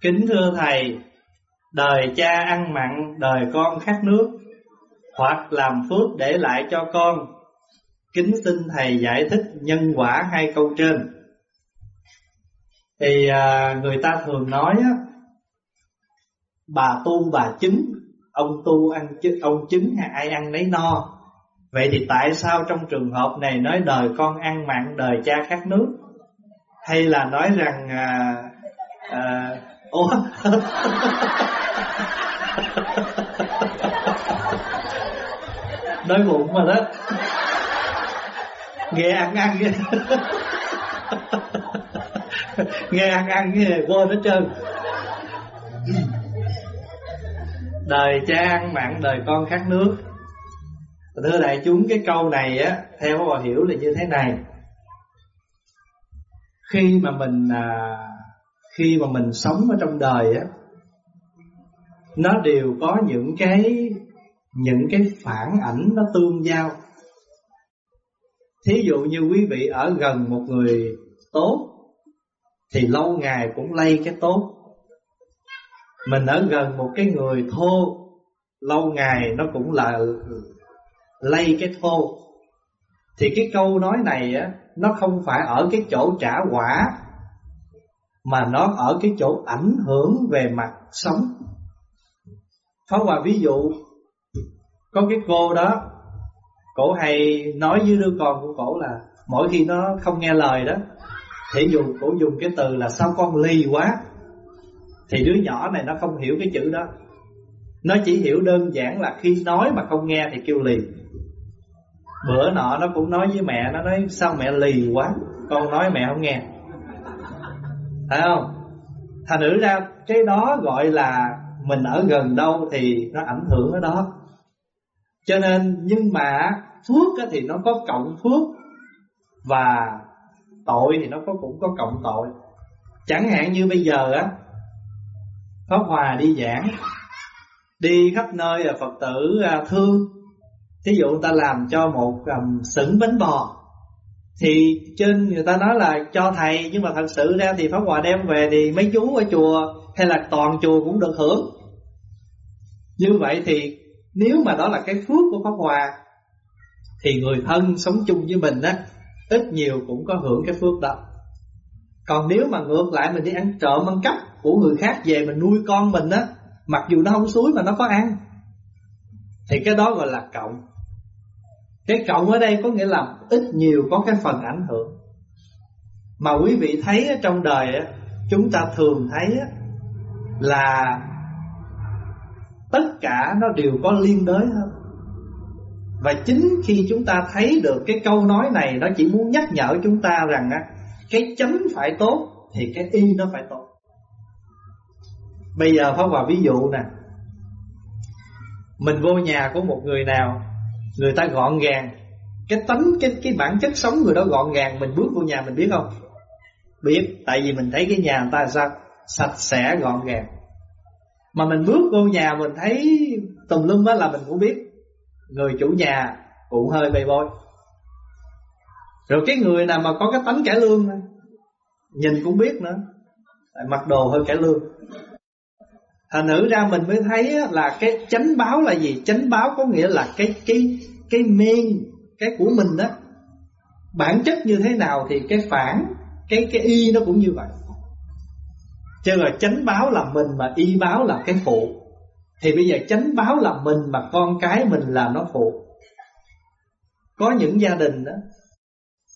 Kính thưa Thầy Đời cha ăn mặn Đời con khát nước Hoặc làm phước để lại cho con. Kính xin Thầy giải thích nhân quả hai câu trên. Thì à, người ta thường nói á Bà tu bà chứng Ông tu ăn chứng, ông chứng hay ai ăn nấy no. Vậy thì tại sao trong trường hợp này nói đời con ăn mặn đời cha khát nước? Hay là nói rằng à, à, Ủa? Nói bụng mà đó. Nghe ăn ăn. Nghe Nghe ăn ăn nghe quên hết trơn. Đời cha ăn mặn đời con khát nước. Thưa đại chúng cái câu này á Theo bà hiểu là như thế này. Khi mà mình à, khi mà mình sống ở trong đời á, Nó đều có những cái Những cái phản ảnh nó tương giao. Thí dụ như quý vị ở gần một người tốt, Thì lâu ngày cũng lây cái tốt. Mình ở gần một cái người thô, Lâu ngày nó cũng là lây cái thô. Thì cái câu nói này á, Nó không phải ở cái chỗ trả quả. Mà nó ở cái chỗ ảnh hưởng về mặt sống. Phá Hòa ví dụ, Có cái cô đó, Cổ hay nói với đứa con của cổ là Mỗi khi nó không nghe lời đó Thì dù cổ dùng cái từ là Sao con ly quá? Thì đứa nhỏ này nó không hiểu cái chữ đó. Nó chỉ hiểu đơn giản là Khi nói mà không nghe thì kêu lì. Bữa nọ nó cũng nói với mẹ, Nó nói sao mẹ lì quá? Con nói mẹ không nghe. Thấy không? Thành nữ ra cái đó gọi là Mình ở gần đâu thì nó ảnh hưởng ở đó. Cho nên nhưng mà Phước thì nó có cộng phước Và tội thì nó có cũng có cộng tội. Chẳng hạn như bây giờ á Pháp Hòa đi giảng Đi khắp nơi là Phật tử à, thương. Thí dụ người ta làm cho một um, sửng bánh bò thì trên người ta nói là cho thầy, Nhưng mà thật sự ra thì Pháp Hòa đem về Thì mấy chú ở chùa hay là toàn chùa cũng được hưởng. Như vậy thì nếu mà đó là cái phước của Pháp Hòa, Thì người thân sống chung với mình á, Ít nhiều cũng có hưởng cái phước đó. Còn nếu mà ngược lại mình đi ăn trộm, ăn cắp Của người khác về mình nuôi con mình á, Mặc dù nó không suối mà nó có ăn, Thì cái đó gọi là cộng cái cộng ở đây có nghĩa là ít nhiều có cái phần ảnh hưởng. Mà quý vị thấy trong đời Chúng ta thường thấy là Tất cả nó đều có liên đới hơn Và chính khi chúng ta thấy được cái câu nói này, Nó chỉ muốn nhắc nhở chúng ta rằng Cái chấm phải tốt Thì cái y nó phải tốt. Bây giờ Pháp Hòa ví dụ nè. Mình vô nhà của một người nào Người ta gọn gàng. Cái tánh, cái cái bản chất sống người đó gọn gàng Mình bước vô nhà mình biết không? Biết, tại vì mình thấy cái nhà người ta sao? Sạch sẽ gọn gàng. Mà mình bước vô nhà mình thấy Tùm lum đó là mình cũng biết. Người chủ nhà cũng hơi bề bôi Rồi cái người nào mà có cái tánh cải lương Nhìn cũng biết nữa. Mặc đồ hơi cải lương. Thành nữ ra mình mới thấy là cái chánh báo là gì? Chánh báo có nghĩa là cái cái cái men, cái của mình đó. Bản chất như thế nào thì cái phản, cái cái y nó cũng như vậy. Chứ là chánh báo là mình mà y báo là cái phụ. Thì bây giờ chánh báo là mình mà con cái mình là nó phụ. Có những gia đình đó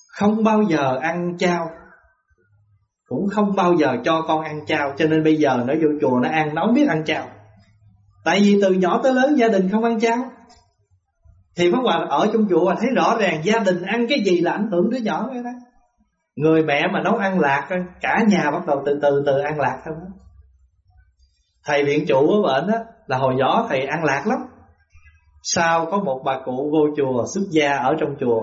không bao giờ ăn trao cũng không bao giờ cho con ăn chao Cho nên bây giờ nó vô chùa nó ăn, Nó không biết ăn chao Tại vì từ nhỏ tới lớn gia đình không ăn chao Thì Pháp Hòa ở trong chùa thấy rõ ràng Gia đình ăn cái gì là ảnh hưởng đứa nhỏ vậy đó. Người mẹ mà nấu ăn lạc, Cả nhà bắt đầu từ từ từ ăn lạc thôi Thầy viện chủ của bệnh đó Là hồi nhỏ thầy ăn lạc lắm. Sau có một bà cụ vô chùa Xuất gia ở trong chùa.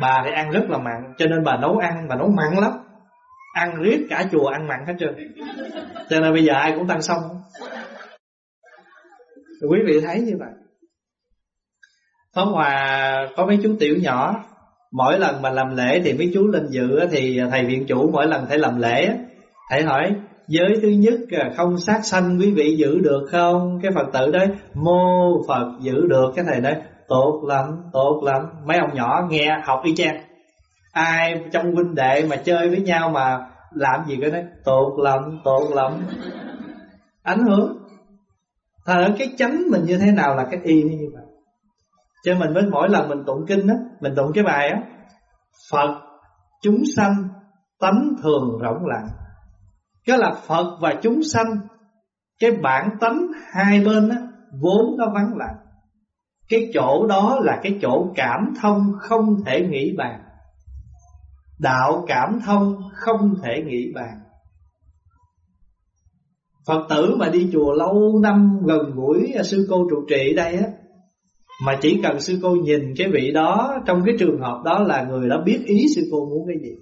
Bà thì ăn rất là mặn, Cho nên bà nấu ăn, Bà nấu mặn lắm ăn riết cả chùa, ăn mặn hết trơn. Cho nên bây giờ ai cũng tăng xong quý vị thấy như vậy. Pháp Hòa có mấy chú tiểu nhỏ, Mỗi lần mà làm lễ thì mấy chú lên dự Thì thầy viện chủ mỗi lần thầy làm lễ Thầy hỏi, Giới thứ nhất à, không sát sanh quý vị giữ được không? Cái Phật tử đấy Mô Phật giữ được. Cái thầy đấy tốt lắm tốt lắm. Mấy ông nhỏ nghe học y chang. Ai trong huynh đệ mà chơi với nhau mà Làm gì cái đấy tột lắm tột lắm Ảnh hưởng. Thật cái chánh mình như thế nào là cái y như vậy? Cho mình mới mỗi lần mình tụng kinh á, Mình tụng cái bài á, Phật chúng sanh tánh thường rỗng lặng. Cái là Phật và chúng sanh, cái bản tánh hai bên á, vốn nó vắng lặng. Cái chỗ đó là cái chỗ cảm thông không thể nghĩ bàn đạo cảm thông không thể nghĩ bàn. Phật tử mà đi chùa lâu năm gần gũi, sư cô trụ trì đây á, mà chỉ cần sư cô nhìn cái vị đó, Trong cái trường hợp đó là người đã biết ý sư cô muốn cái gì.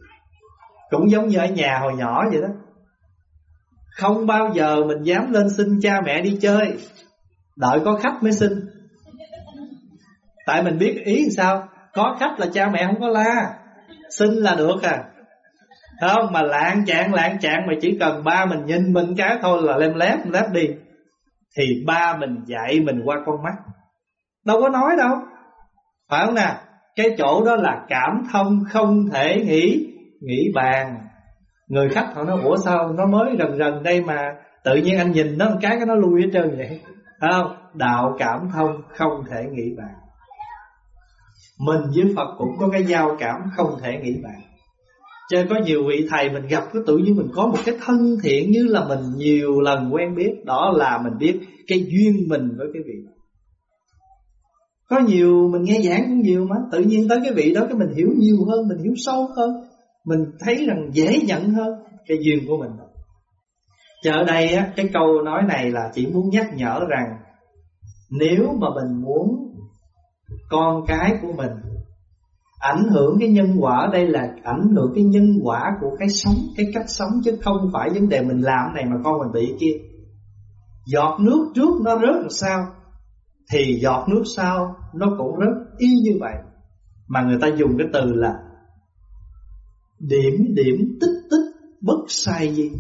Cũng giống như ở nhà hồi nhỏ vậy đó. Không bao giờ mình dám lên xin cha mẹ đi chơi. Đợi có khách mới xin. Tại mình biết ý sao? Có khách là cha mẹ không có la. Xin là được à. Không, mà lạng chạng lạng chạng mà chỉ cần ba mình nhìn mình cái thôi là lem lép lép đi. Thì ba mình dạy mình qua con mắt. Đâu có nói đâu. Phải không nè? Cái chỗ đó là cảm thông không thể nghĩ Nghĩ bàn. Người khách họ nói, Ủa sao nó mới rần rần đây mà Tự nhiên anh nhìn nó một cái cái nó lui hết trơn vậy? Không? Đạo cảm thông không thể nghĩ bàn. Mình với Phật cũng có cái giao cảm không thể nghĩ bàn. Cho có nhiều vị thầy mình gặp cái tự nhiên mình có một cái thân thiện như là mình nhiều lần quen biết Đó là mình biết cái duyên mình với cái vị có nhiều mình nghe giảng cũng nhiều mà Tự nhiên tới cái vị đó cái mình hiểu nhiều hơn Mình hiểu sâu hơn Mình thấy rằng dễ nhận hơn Cái duyên của mình Chợ đây á, cái câu nói này là chỉ muốn nhắc nhở rằng Nếu mà mình muốn con cái của mình. Ảnh hưởng cái nhân quả Đây là ảnh hưởng cái nhân quả Của cái sống, cái cách sống Chứ không phải vấn đề mình làm này mà con mình bị kia. Giọt nước trước nó rớt làm sao thì giọt nước sau nó cũng rớt. Y như vậy mà người ta dùng cái từ là điểm điểm tích tích bất sai gì.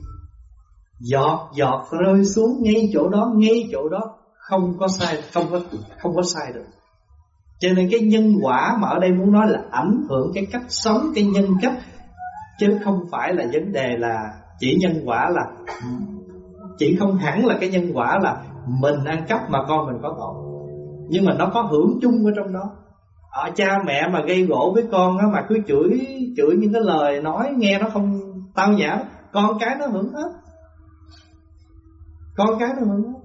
Giọt giọt rơi xuống ngay chỗ đó ngay chỗ đó không có sai không có không có sai được cho nên cái nhân quả mà ở đây muốn nói là ảnh hưởng cái cách sống, cái nhân cách. Chứ không phải là vấn đề là chỉ nhân quả là, chỉ không hẳn là cái nhân quả là mình ăn cắp mà con mình có tội. Nhưng mà nó có hưởng chung ở trong đó. Ở cha mẹ mà gây gỗ với con á, mà cứ chửi chửi những cái lời nói, nghe nó không tao nhã, con cái nó hưởng hết. Con cái nó hưởng hết.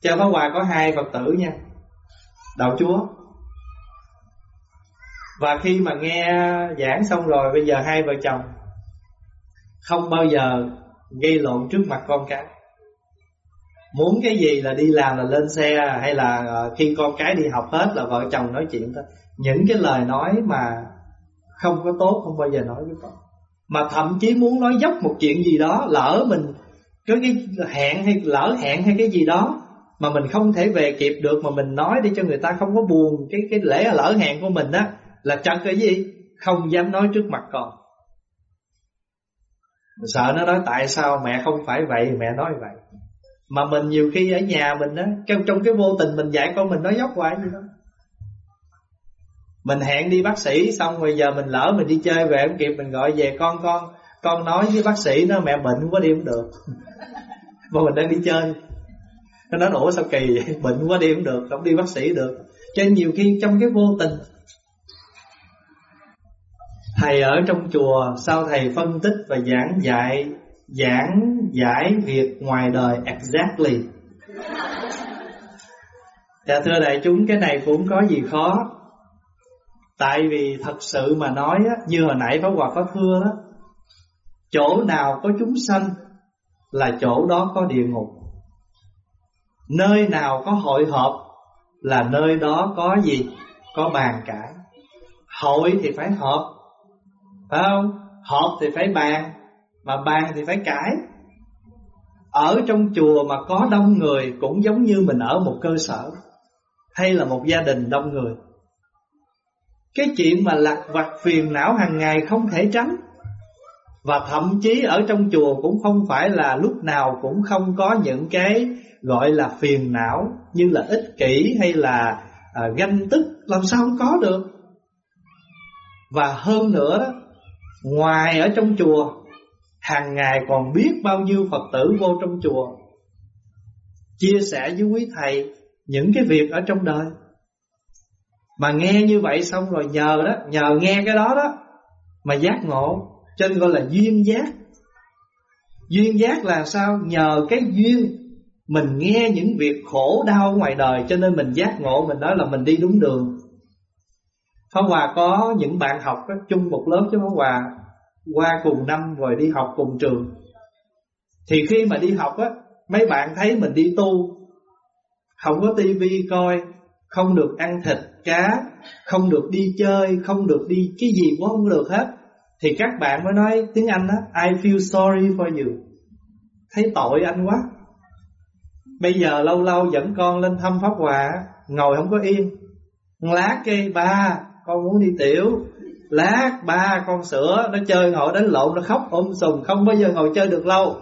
Cha Pháp Hòa có hai Phật tử nha. Đạo Chúa. Và khi mà nghe giảng xong rồi, Bây giờ hai vợ chồng Không bao giờ gây lộn trước mặt con cái. Muốn cái gì là đi làm là lên xe, Hay là ờ, khi con cái đi học hết là vợ chồng nói chuyện thôi. Những cái lời nói mà không có tốt, không bao giờ nói với con. Mà thậm chí muốn nói dốc một chuyện gì đó, Lỡ mình có cái hẹn hay, lỡ hẹn hay cái gì đó mà mình không thể về kịp được Mà mình nói để cho người ta không có buồn. Cái cái lễ lỡ hẹn của mình á Là chặt cái gì? Không dám nói trước mặt con. Sợ nó nói tại sao mẹ không phải vậy Mẹ nói vậy. Mà mình nhiều khi ở nhà mình á trong, trong cái vô tình mình dạy con mình nói dốc hoài gì đó. Mình hẹn đi bác sĩ Xong rồi giờ mình lỡ mình đi chơi về không kịp Mình gọi về con con Con nói với bác sĩ nó mẹ bệnh không có đi không được. Mà mình đang đi chơi. Nó nói ủa sao kỳ vậy? Bệnh quá đi không được Không đi bác sĩ được. Cho nên nhiều khi trong cái vô tình Thầy ở trong chùa Sao thầy phân tích và giảng dạy giảng giải việc ngoài đời exactly. Dạ thưa đại chúng cái này cũng có gì khó. Tại vì thật sự mà nói á, Như hồi nãy Pháp Hòa có thưa đó Chỗ nào có chúng sanh Là chỗ đó có địa ngục. Nơi nào có hội họp Là nơi đó có gì? Có bàn cãi. Hội thì phải họp. Phải không? Họp thì phải bàn, mà bàn thì phải cãi. Ở trong chùa mà có đông người Cũng giống như mình ở một cơ sở, Hay là một gia đình đông người. Cái chuyện mà lặt vặt phiền não hàng ngày không thể tránh, và thậm chí ở trong chùa cũng không phải là lúc nào cũng không có những cái gọi là phiền não như là ích kỷ hay là à, ganh tức làm sao không có được. Và hơn nữa đó ngoài ở trong chùa hàng ngày còn biết bao nhiêu phật tử vô trong chùa chia sẻ với quý thầy những cái việc ở trong đời. Mà nghe như vậy xong rồi nhờ đó nhờ nghe cái đó đó mà giác ngộ cho nên gọi là duyên giác. Duyên giác là sao? Nhờ cái duyên mình nghe những việc khổ đau ngoài đời Cho nên mình giác ngộ Mình nói là mình đi đúng đường. Pháp Hòa có những bạn học đó, chung một lớp với Pháp Hòa Qua cùng năm rồi đi học cùng trường. Thì khi mà đi học á Mấy bạn thấy mình đi tu Không có tivi coi Không được ăn thịt cá Không được đi chơi Không được đi cái gì cũng không được hết. Thì các bạn mới nói tiếng Anh đó I feel sorry for you. Thấy tội anh quá. Bây giờ lâu lâu dẫn con lên thăm Pháp Hòa Ngồi không có yên. Lát cây ba Con muốn đi tiểu. Lát ba con sữa Nó chơi ngồi đánh lộn Nó khóc ôm sùng Không bao giờ ngồi chơi được lâu.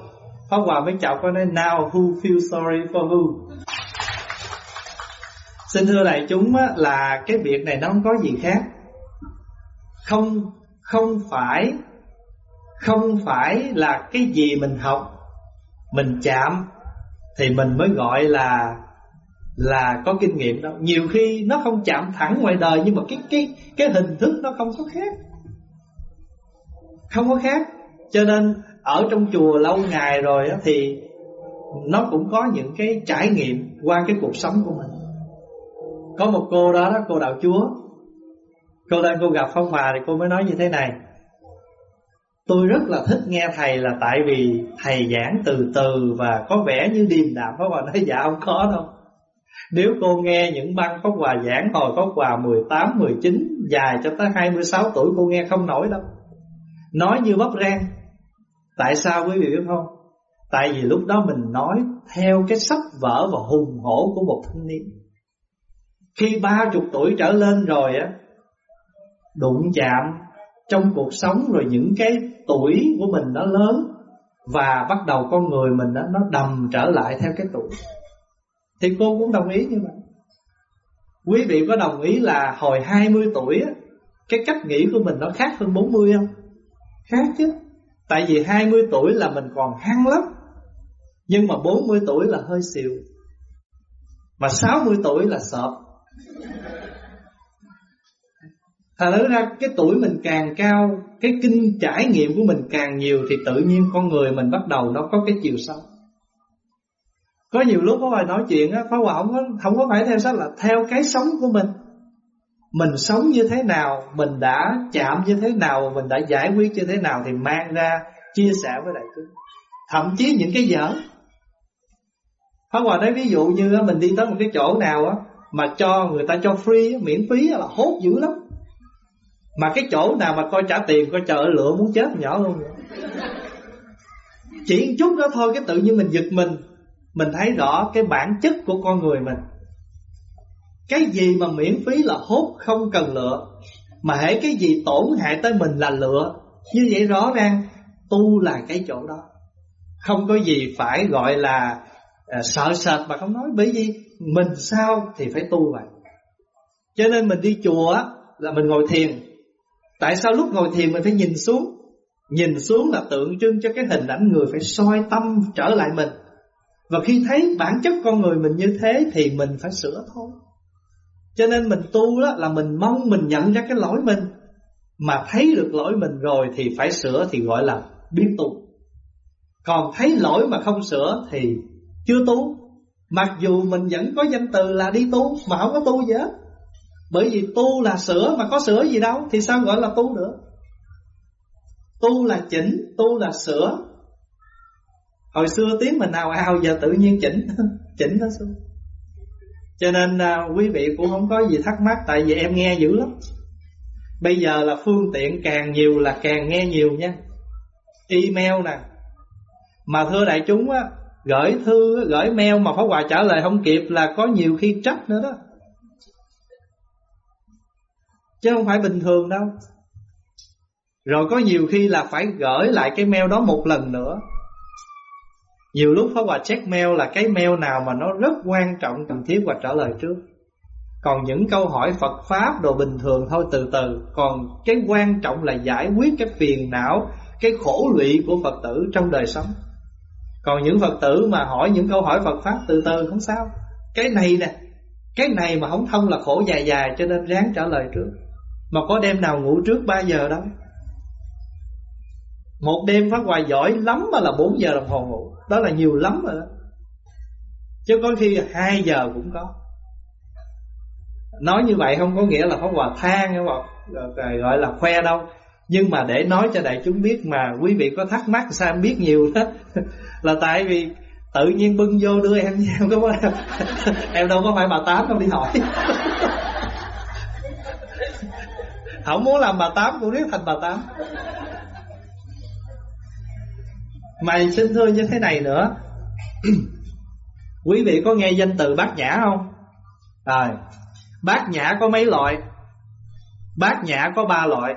Pháp Hòa mới chọc con nói Now who feel sorry for who? Xin thưa đại chúng á, là cái việc này nó không có gì khác. Không không phải không phải là cái gì mình học mình chạm thì mình mới gọi là là có kinh nghiệm đâu nhiều khi nó không chạm thẳng ngoài đời nhưng mà cái cái cái hình thức nó không có khác. Không có khác. Cho nên ở trong chùa lâu ngày rồi thì nó cũng có những cái trải nghiệm qua cái cuộc sống của mình. Có một cô đó, đó cô đạo chúa. Cô đang cô gặp phong hòa thì cô mới nói như thế này. Tôi rất là thích nghe thầy là tại vì thầy giảng từ từ và có vẻ như điềm đạm Pháp Hòa nói dạ không có đâu. Nếu cô nghe những băng Pháp Hòa giảng hồi Pháp Hòa 18, 19 Dài cho tới 26 tuổi cô nghe không nổi đâu. Nói như bắp rang. Tại sao quý vị biết không? Tại vì lúc đó mình nói theo cái sách vở và hùng hổ của một thanh niên. Khi ba chục tuổi trở lên rồi á Đụng chạm trong cuộc sống rồi những cái tuổi của mình nó lớn và bắt đầu con người mình đó, nó đầm trở lại theo cái tuổi. Thì cô cũng đồng ý như vậy. Quý vị có đồng ý là hồi 20 tuổi cái cách nghĩ của mình nó khác hơn 40 không? Khác chứ. Tại vì 20 tuổi là mình còn hăng lắm nhưng mà 40 tuổi là hơi xìu mà 60 tuổi là sợp Thật ra cái tuổi mình càng cao Cái kinh trải nghiệm của mình càng nhiều Thì tự nhiên con người mình bắt đầu Nó có cái chiều sâu. Có nhiều lúc có bài nói chuyện á Phá Hòa không có, không có phải theo sách là Theo cái sống của mình. Mình sống như thế nào Mình đã chạm như thế nào Mình đã giải quyết như thế nào Thì mang ra chia sẻ với đại chúng. Thậm chí những cái dở. Phá Hòa nói ví dụ như mình đi tới một cái chỗ nào á Mà cho người ta cho free Miễn phí là hốt dữ lắm mà cái chỗ nào mà coi trả tiền Coi chờ lựa muốn chết nhỏ luôn. Chỉ chút đó thôi Cái tự nhiên mình giật mình. Mình thấy rõ cái bản chất của con người mình. Cái gì mà miễn phí là hốt không cần lựa. Mà hễ cái gì tổn hại tới mình là lựa. Như vậy rõ ràng Tu là cái chỗ đó. Không có gì phải gọi là à, Sợ sệt mà không nói. Bởi vì mình sao thì phải tu vậy. Cho nên mình đi chùa Là mình ngồi thiền. Tại sao lúc ngồi thiền mình phải nhìn xuống? Nhìn xuống là tượng trưng cho cái hình ảnh người Phải soi tâm trở lại mình. Và khi thấy bản chất con người mình như thế Thì mình phải sửa thôi. Cho nên mình tu đó là mình mong mình nhận ra cái lỗi mình. Mà thấy được lỗi mình rồi Thì phải sửa thì gọi là biết tu. Còn thấy lỗi mà không sửa Thì chưa tu. Mặc dù mình vẫn có danh từ là đi tu Mà không có tu gì hết bởi vì tu là sửa mà có sửa gì đâu Thì sao gọi là tu được Tu là chỉnh Tu là sửa. Hồi xưa tiếng mình nào ao Giờ tự nhiên chỉnh Chỉnh nó xuống. Cho nên à, quý vị cũng không có gì thắc mắc Tại vì em nghe dữ lắm. Bây giờ là phương tiện càng nhiều là càng nghe nhiều nha. Email nè. Mà thưa đại chúng á Gửi thư, gửi mail mà Pháp Hòa trả lời không kịp Là có nhiều khi trách nữa đó. Chứ không phải bình thường đâu. Rồi có nhiều khi là phải gửi lại cái mail đó một lần nữa. Nhiều lúc Pháp Hòa check mail là cái mail nào mà nó rất quan trọng, cần thiết và trả lời trước. Còn những câu hỏi Phật Pháp đồ bình thường thôi, từ từ. Còn cái quan trọng là giải quyết cái phiền não, Cái khổ lụy của Phật tử trong đời sống. Còn những Phật tử mà hỏi những câu hỏi Phật Pháp từ từ không sao. Cái này nè, Cái này mà không thông là khổ dài dài cho nên ráng trả lời trước. Mà có đêm nào ngủ trước 3 giờ đâu? Một đêm Pháp hoài giỏi lắm mà là 4 giờ đồng hồ ngủ. Đó là nhiều lắm rồi đó. Chứ có khi 2 giờ cũng có. Nói như vậy không có nghĩa là Pháp Hòa than Gọi là khoe đâu. Nhưng mà để nói cho đại chúng biết Mà quý vị có thắc mắc sao em biết nhiều đó Là tại vì Tự nhiên bưng vô đưa em Em, có, em đâu có phải bà Tám đâu đi hỏi. Không muốn làm bà Tám, cũng biết thành bà Tám. Mày xin thưa như thế này nữa. Quý vị có nghe danh từ bát nhã không? Rồi. Bát nhã có mấy loại? Bát nhã có ba loại.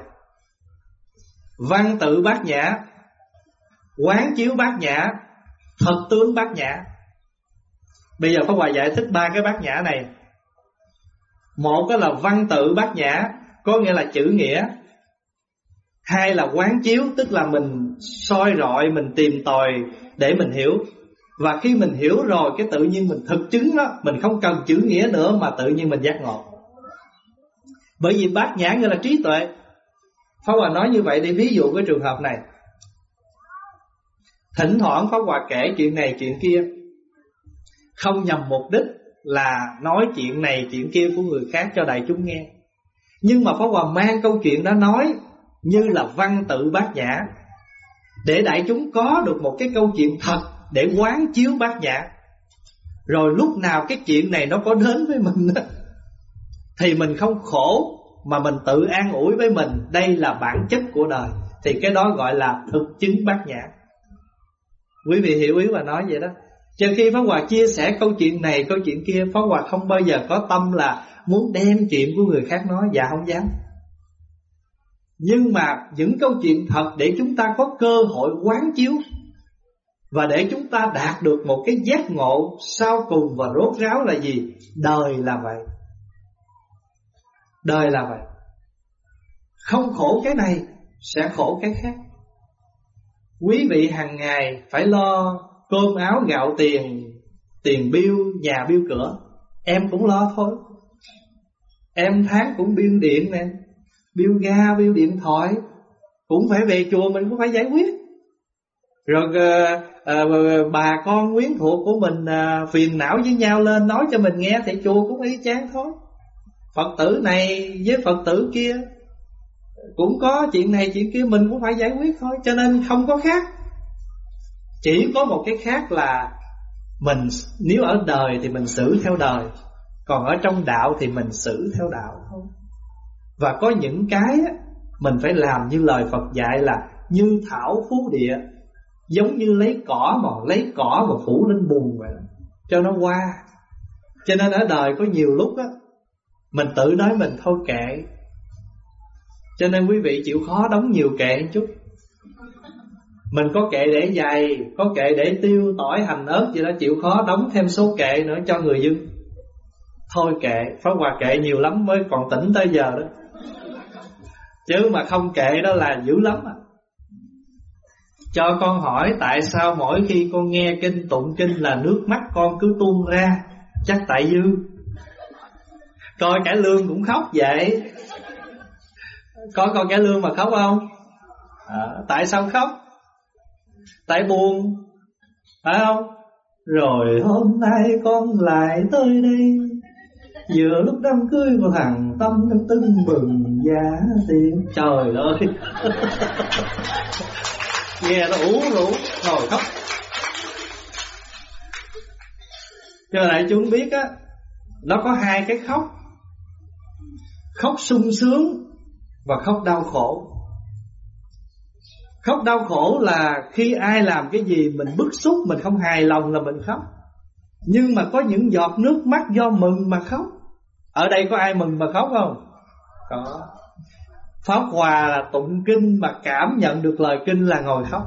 Văn tự bát nhã, Quán chiếu bát nhã Thật tướng bát nhã. Bây giờ Pháp Hòa giải thích ba cái bát nhã này. Một cái là văn tự bát nhã có nghĩa là chữ nghĩa. Hai là quán chiếu, Tức là mình soi rọi, Mình tìm tòi để mình hiểu. Và khi mình hiểu rồi, Cái tự nhiên mình thực chứng đó, Mình không cần chữ nghĩa nữa Mà tự nhiên mình giác ngộ. Bởi vì bát nhã nghĩa là trí tuệ. Pháp Hòa nói như vậy để ví dụ cái trường hợp này. Thỉnh thoảng Pháp Hòa kể chuyện này, chuyện kia. Không nhằm mục đích là nói chuyện này, chuyện kia của người khác cho đại chúng nghe. Nhưng mà Pháp Hòa mang câu chuyện đó nói như là văn tự bát nhã. Để đại chúng có được một cái câu chuyện thật để quán chiếu bát nhã. Rồi lúc nào cái chuyện này nó có đến với mình thì mình không khổ mà mình tự an ủi với mình, đây là bản chất của đời. Thì cái đó gọi là thực chứng bát nhã. Quý vị hiểu ý và nói vậy đó. Cho khi Pháp Hòa chia sẻ câu chuyện này, câu chuyện kia, Pháp Hòa không bao giờ có tâm là muốn đem chuyện của người khác nói Dạ không dám. Nhưng mà những câu chuyện thật để chúng ta có cơ hội quán chiếu Và để chúng ta đạt được một cái giác ngộ sau cùng và rốt ráo là gì? Đời là vậy. Đời là vậy. Không khổ cái này sẽ khổ cái khác. Quý vị hàng ngày phải lo cơm áo gạo tiền Tiền bill, nhà bill cửa. Em cũng lo thôi. Em tháng cũng biêu điện nè biêu ga biêu điện thoại cũng phải về chùa mình cũng phải giải quyết. Rồi à, à, bà con quyến thuộc của mình à, phiền não với nhau lên nói cho mình nghe thì chùa cũng y chán thôi. Phật tử này với phật tử kia cũng có chuyện này chuyện kia mình cũng phải giải quyết thôi. Cho nên không có khác. Chỉ có một cái khác là mình nếu ở đời thì mình xử theo đời còn ở trong đạo thì mình xử theo đạo thôi và có những cái mình phải làm như lời Phật dạy là như thảo phú địa, Giống như lấy cỏ mà lấy cỏ mà phủ lên bùn vậy. Cho nó qua Cho nên ở đời có nhiều lúc á, Mình tự nói mình thôi kệ. Cho nên quý vị chịu khó đóng nhiều kệ chút. Mình có kệ để dày, Có kệ để tiêu, tỏi, hành ớt gì đó, Chịu khó đóng thêm số kệ nữa cho người dân. Thôi kệ Pháp Hòa kệ nhiều lắm mới còn tỉnh tới giờ đó Chứ mà không kệ đó là dữ lắm à. Cho con hỏi tại sao mỗi khi con nghe kinh tụng kinh là nước mắt con cứ tuôn ra Chắc tại dư Coi cả lương cũng khóc vậy Có con cả lương mà khóc không? À, tại sao khóc? Tại buồn Phải không? Rồi hôm nay con lại tới đây Vừa lúc đám cưới của thằng Tâm đang tưng bừng giá tiền. Trời ơi. Nghe nó ủ rũ Ngồi khóc. Cho lại chúng biết á, Nó có hai cái khóc. Khóc sung sướng Và khóc đau khổ. Khóc đau khổ là khi ai làm cái gì mình bức xúc, Mình không hài lòng là mình khóc. Nhưng mà có những giọt nước mắt do mừng mà khóc ở đây có ai mừng mà khóc không? Có. Pháp Hòa là tụng kinh mà cảm nhận được lời kinh là ngồi khóc.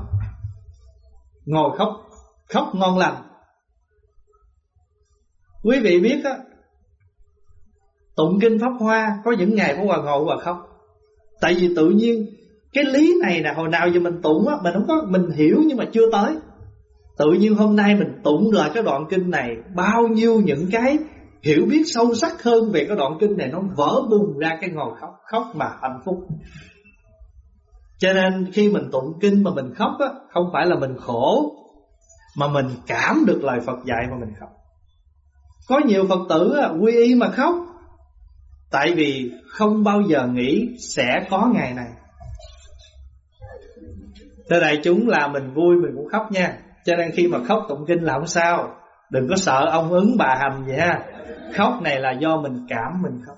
Ngồi khóc Khóc ngon lành. Quý vị biết á, Tụng kinh Pháp Hoa Có những ngày Pháp Hòa ngồi và khóc. Tại vì tự nhiên, Cái lý này là hồi nào giờ mình tụng á, Mình không có, Mình hiểu nhưng mà chưa tới. Tự nhiên hôm nay mình tụng lại cái đoạn kinh này, Bao nhiêu những cái Hiểu biết sâu sắc hơn về cái đoạn kinh này Nó vỡ bùng ra cái ngòi khóc Khóc mà hạnh phúc. Cho nên khi mình tụng kinh mà mình khóc á Không phải là mình khổ Mà mình cảm được lời Phật dạy mà mình khóc. Có nhiều Phật tử á, quy y mà khóc Tại vì không bao giờ nghĩ sẽ có ngày này. Thưa đại chúng là mình vui mình cũng khóc nha. Cho nên khi mà khóc tụng kinh là không sao. Đừng có sợ ông ứng bà hầm vậy ha. Khóc này là do mình cảm mình khóc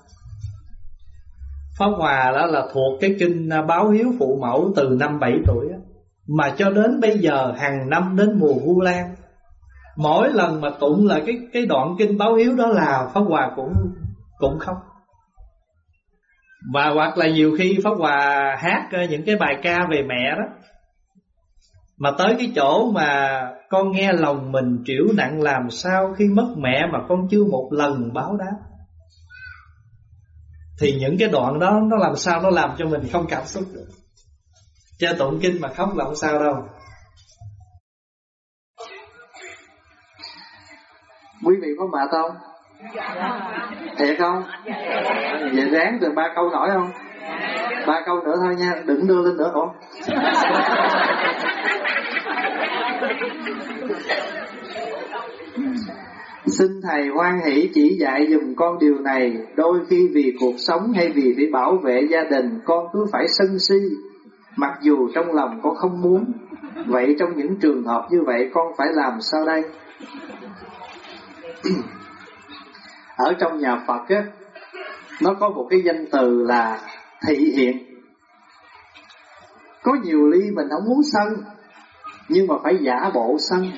Pháp Hòa đó là thuộc cái kinh à, báo hiếu phụ mẫu từ năm 7 tuổi đó. Mà cho đến bây giờ, hàng năm đến mùa Vu Lan, Mỗi lần mà tụng lại cái cái đoạn kinh báo hiếu đó là Pháp Hòa cũng cũng khóc Và hoặc là nhiều khi Pháp Hòa hát à, những cái bài ca về mẹ đó mà tới cái chỗ mà con nghe lòng mình triểu nặng làm sao khi mất mẹ mà con chưa một lần báo đáp Thì những cái đoạn đó nó làm sao nó làm cho mình không cảm xúc được Cho tụng kinh mà khóc là không sao đâu Quý vị có mệt không? Thiệt không? Vậy ráng được ba câu nổi không? Ba câu nữa thôi nha, đừng đưa lên nữa Ủa? Xin Thầy hoan hỷ chỉ dạy dùm con điều này. Đôi khi vì cuộc sống hay vì để bảo vệ gia đình, Con cứ phải sân si. Mặc dù trong lòng con không muốn, Vậy trong những trường hợp như vậy con phải làm sao đây? Ở trong nhà Phật á, Nó có một cái danh từ là thị hiện. Có nhiều ly mình không muốn sân. Nhưng mà phải giả bộ sân.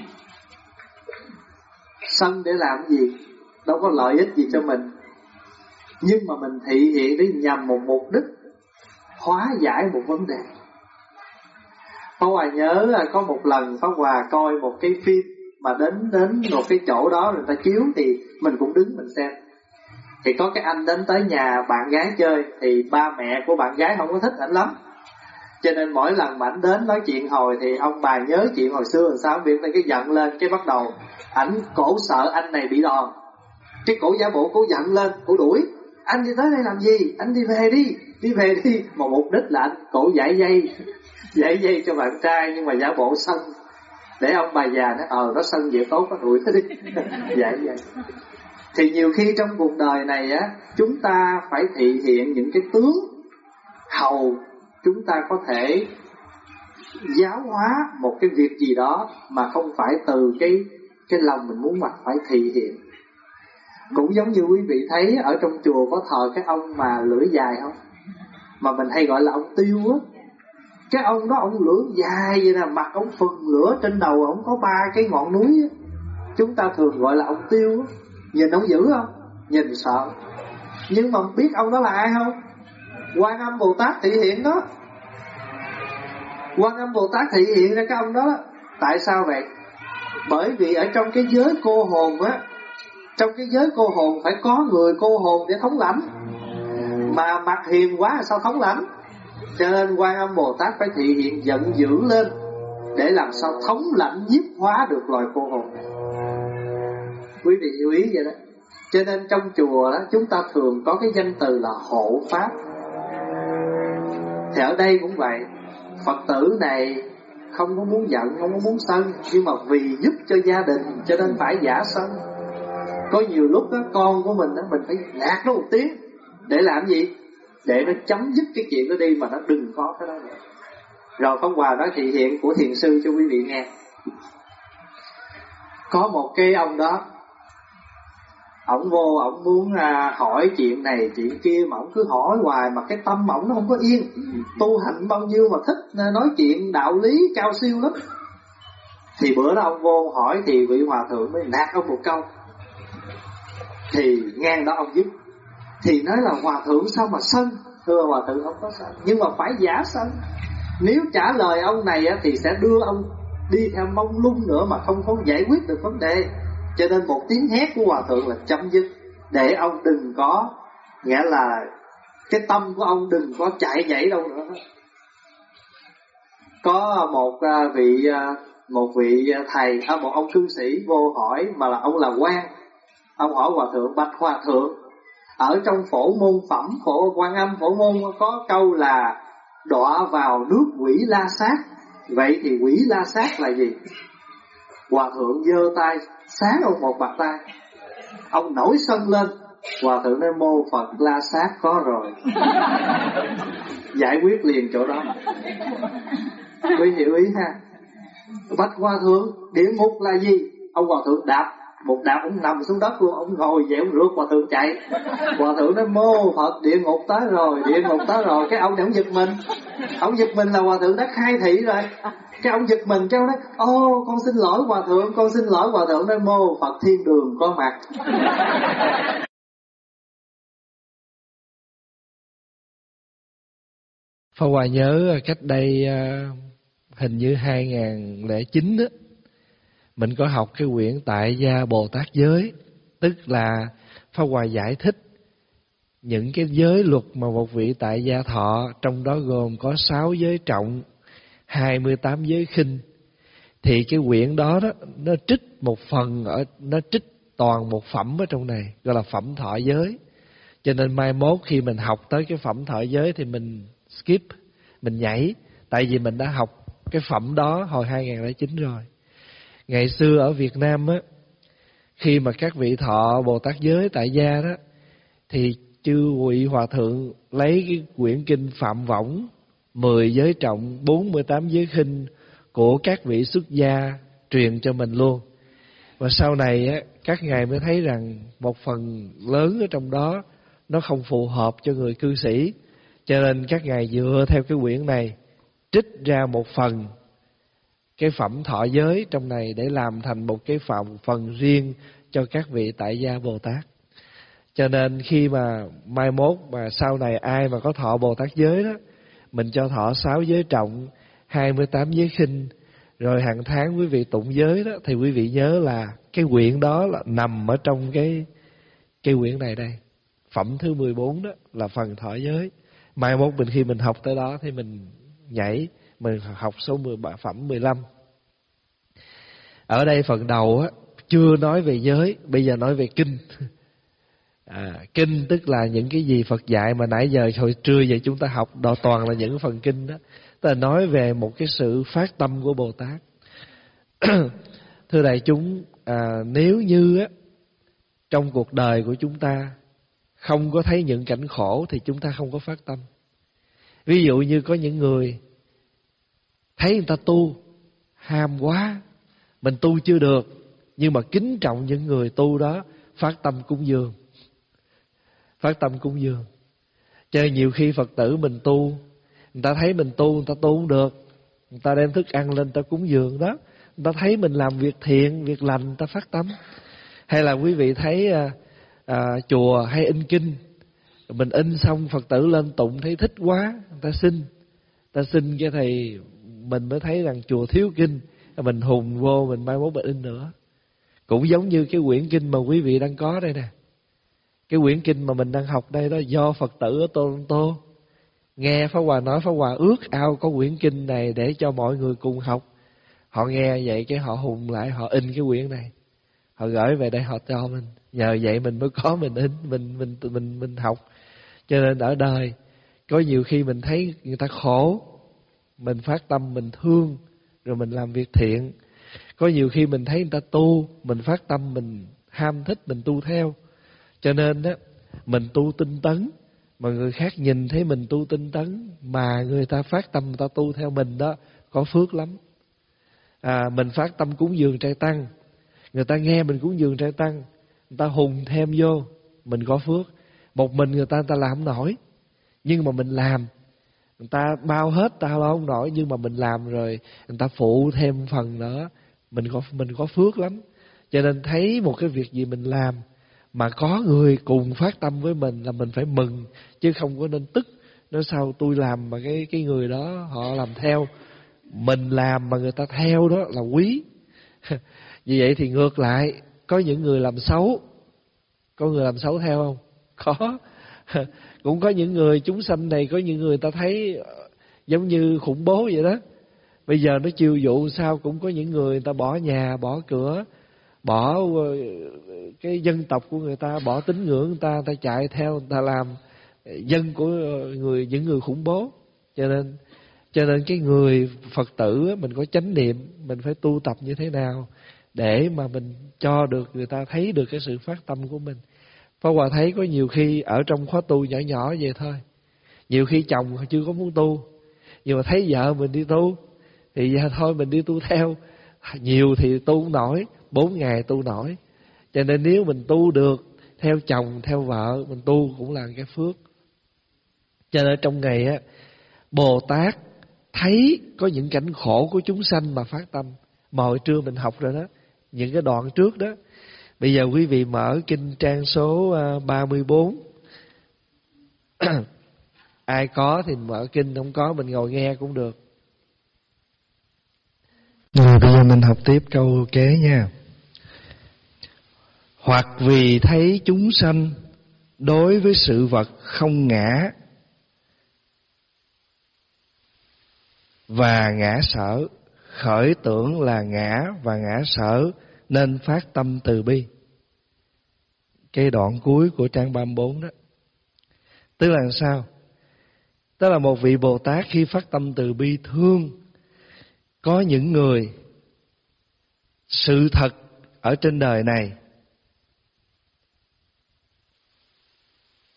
Sân để làm gì? Đâu có lợi ích gì cho mình. Nhưng mà mình thị hiện để nhằm một mục đích, Hóa giải một vấn đề. Pháp Hòa nhớ là có một lần Pháp Hòa coi một cái phim Mà đến đến một cái chỗ đó người ta chiếu Thì mình cũng đứng mình xem. Thì có cái anh đến tới nhà bạn gái chơi Thì ba mẹ của bạn gái không có thích ảnh lắm cho nên mỗi lần mà ảnh đến nói chuyện hồi thì ông bà nhớ chuyện hồi xưa làm sao? Biết cái giận lên, cái bắt đầu ảnh cổ sợ anh này bị đòn. Cái cổ giả bộ cổ giận lên, cổ đuổi. Anh đi tới đây làm gì? Anh đi về đi đi về đi. Mà mục đích là anh cổ giải dây giải dây cho bạn trai, nhưng mà giả bộ sân. Để ông bà già nói ờ nó sân vậy tốt, nó đuổi nó đi. Giải dây. Thì nhiều khi trong cuộc đời này á, chúng ta phải thị hiện những cái tướng hầu chúng ta có thể giáo hóa một cái việc gì đó mà không phải từ cái cái lòng mình muốn mặc, phải thị hiện cũng giống như quý vị thấy ở trong chùa có thờ cái ông mà lưỡi dài không? Mà mình hay gọi là ông tiêu á. Cái ông đó, ông lưỡi dài vậy nè mặt ông phừng lửa trên đầu, ông có ba cái ngọn núi á. chúng ta thường gọi là ông tiêu á. nhìn ông dữ không? Nhìn sợ. Nhưng mà biết ông đó là ai không? Quan âm bồ tát thị hiện đó. Quan âm bồ tát thị hiện ra cái ông đó tại sao vậy? Bởi vì ở trong cái giới cô hồn á, trong cái giới cô hồn phải có người cô hồn để thống lãnh mà mặt hiền quá sao thống lãnh cho nên quan âm bồ tát phải thị hiện giận dữ lên, để làm sao thống lãnh nhiếp hóa được loài cô hồn. Quý vị lưu ý vậy đó. Cho nên trong chùa đó, chúng ta thường có cái danh từ là hộ pháp thì ở đây cũng vậy. Phật tử này không có muốn giận, không có muốn sân Nhưng mà vì giúp cho gia đình cho nên phải giả sân. Có nhiều lúc đó, con của mình đó, mình phải nạt nó một tiếng Để làm gì? Để nó chấm dứt cái chuyện đó đi mà nó đừng có cái đó nữa. Rồi phong Hòa nói thị hiện của thiền sư cho quý vị nghe. Có một cái ông đó ổng vô ổng muốn à, hỏi chuyện này chuyện kia mà ổng cứ hỏi hoài mà cái tâm ổng nó không có yên. Tu hành bao nhiêu mà thích à, nói chuyện đạo lý cao siêu lắm. Thì bữa đó ông vô hỏi thì vị hòa thượng mới nạt ông một câu. Thì ngang đó ông dứt. Thì nói là hòa thượng sao mà sân? Thưa hòa thượng không có sân. Nhưng mà phải giả sân. Nếu trả lời ông này thì sẽ đưa ông đi theo mông lung nữa mà không có giải quyết được vấn đề cho nên một tiếng hét của hòa thượng là chấm dứt. Để ông đừng có, nghĩa là cái tâm của ông đừng có chạy nhảy đâu nữa. Có một à, vị à, một vị thầy à, một ông cư sĩ vô hỏi mà là ông là quan. Ông hỏi hòa thượng, bạch hòa thượng, ở trong phổ môn phẩm, phổ quan âm, phổ môn có câu là đọa vào nước quỷ la sát. Vậy thì quỷ la sát là gì? Hòa thượng giơ tay sáng ông một bạc tay ông nổi sân lên hòa thượng nói mô phật la sát có rồi. Giải quyết liền chỗ đó. Quý hiểu ý ha? Bạch hòa thượng địa ngục là gì? Ông hòa thượng đạp một đạo ông nằm xuống đất luôn ông ngồi dẻo rượt hòa thượng chạy. Hòa thượng nói mô phật địa ngục tới rồi địa ngục tới rồi. Cái ông này ông giật mình. Ông giật mình là hòa thượng đã khai thị rồi. Cái ông giật mình cái ông nói ô con xin lỗi hòa thượng con xin lỗi hòa thượng. Nói mô phật thiên đường có mặt. Pháp Hòa nhớ cách đây ờ, hình như 2009 đó, mình có học cái quyển Tại gia Bồ Tát giới, tức là Pháp Hòa giải thích những cái giới luật mà một vị tại gia thọ trong đó gồm có sáu giới trọng, 28 giới khinh. Thì cái quyển đó đó nó trích một phần ở nó trích toàn một phẩm ở trong này gọi là phẩm thọ giới. Cho nên mai mốt khi mình học tới cái phẩm thọ giới thì mình skip, mình nhảy tại vì mình đã học cái phẩm đó hồi 2009 rồi. Ngày xưa ở Việt Nam á, khi mà các vị thọ Bồ Tát giới tại gia đó, thì chư vị hòa thượng lấy cái quyển kinh Phạm Võng 10 giới trọng 48 giới khinh của các vị xuất gia truyền cho mình luôn. Và sau này á, các ngài mới thấy rằng một phần lớn ở trong đó nó không phù hợp cho người cư sĩ. Cho nên các ngài dựa theo cái quyển này, trích ra một phần cái phẩm thọ giới trong này để làm thành một cái phòng phần riêng cho các vị tại gia Bồ Tát. Cho nên khi mà mai mốt mà sau này ai mà có thọ Bồ Tát giới đó, mình cho thọ sáu giới trọng, 28 giới khinh, rồi hàng tháng quý vị tụng giới đó thì quý vị nhớ là cái quyển đó là nằm ở trong cái cái quyển này đây. Phẩm thứ 14 đó là phần thọ giới. Mai mốt mình khi mình học tới đó thì mình nhảy mình học số 10 phẩm 15. Ở đây phần đầu á chưa nói về giới, bây giờ nói về kinh. À, kinh tức là những cái gì Phật dạy mà nãy giờ hồi trưa giờ chúng ta học đó toàn là những phần kinh đó. Tức là nói về một cái sự phát tâm của Bồ Tát. Thưa đại chúng, à, nếu như á trong cuộc đời của chúng ta không có thấy những cảnh khổ thì chúng ta không có phát tâm. Ví dụ như có những người thấy người ta tu ham quá, mình tu chưa được, nhưng mà kính trọng những người tu đó phát tâm cúng dường. Phát tâm cúng dường. Cho nên nhiều khi phật tử mình tu người ta thấy mình tu người ta tu không được. Người ta đem thức ăn lên người ta cúng dường đó. Người ta thấy mình làm việc thiện việc lành người ta phát tâm. Hay là quý vị thấy à, à, chùa hay in kinh mình in xong phật tử lên tụng thấy thích quá người ta xin. Ta xin cho thầy mình mới thấy rằng chùa thiếu kinh, mình hùng vô, mình mai mốt mình in nữa. Cũng giống như cái quyển kinh mà quý vị đang có đây nè. Cái quyển kinh mà mình đang học đây đó, do Phật tử ở Toronto. Nghe Pháp Hòa nói, Pháp Hòa ước ao có quyển kinh này để cho mọi người cùng học. Họ nghe vậy cái họ hùng lại, họ in cái quyển này. Họ gửi về đây, họ cho mình. Nhờ vậy mình mới có mình in, mình mình mình mình học. Cho nên ở đời, có nhiều khi mình thấy người ta khổ mình phát tâm mình thương rồi mình làm việc thiện. Có nhiều khi mình thấy người ta tu mình phát tâm mình ham thích mình tu theo. Cho nên đó mình tu tinh tấn mà người khác nhìn thấy mình tu tinh tấn mà người ta phát tâm người ta tu theo mình đó có phước lắm. À, mình phát tâm cúng dường trai tăng người ta nghe mình cúng dường trai tăng người ta hùng thêm vô mình có phước. Một mình người ta người ta làm không nổi nhưng mà mình làm người ta bao hết ta không nổi, nhưng mà mình làm rồi, người ta phụ thêm phần nữa. Mình có mình có phước lắm. Cho nên thấy một cái việc gì mình làm mà có người cùng phát tâm với mình là mình phải mừng, chứ không có nên tức. Nói sao tôi làm mà cái cái người đó họ làm theo. Mình làm mà người ta theo đó là quý. Vì vậy thì ngược lại, có những người làm xấu. Có người làm xấu theo không? Có. cũng có những người chúng sanh này, có những người ta thấy ờ, giống như khủng bố vậy đó. Bây giờ nó chiêu dụ sao cũng có những người người ta bỏ nhà, bỏ cửa, bỏ ờ, cái dân tộc của người ta, bỏ tín ngưỡng người ta người ta chạy theo, người ta làm dân của ờ, người, những người khủng bố. Cho nên cho nên cái người phật tử mình có chánh niệm, mình phải tu tập như thế nào để mà mình cho được người ta thấy được cái sự phát tâm của mình. Pháp Hòa thấy có nhiều khi ở trong khóa tu nhỏ nhỏ vậy thôi. Nhiều khi chồng chưa có muốn tu Nhưng mà thấy vợ mình đi tu Thì giờ thôi mình đi tu theo. Nhiều thì tu không nổi Bốn ngày tu nổi. Cho nên nếu mình tu được Theo chồng, theo vợ Mình tu cũng là cái phước. Cho nên trong ngày á Bồ Tát thấy có những cảnh khổ của chúng sanh mà phát tâm. Mà hồi trưa mình học rồi đó những cái đoạn trước đó bây giờ quý vị mở kinh trang số 34 à, ai có thì mở kinh không có mình ngồi nghe cũng được. Rồi bây giờ mình học tiếp câu kế nha. Hoặc vì thấy chúng sanh đối với sự vật không ngã và ngã sở khởi tưởng là ngã và ngã sở nên phát tâm từ bi. Cái đoạn cuối của trang 34 đó. Tức là sao? Tức là một vị bồ tát khi phát tâm từ bi thương, có những người sự thật ở trên đời này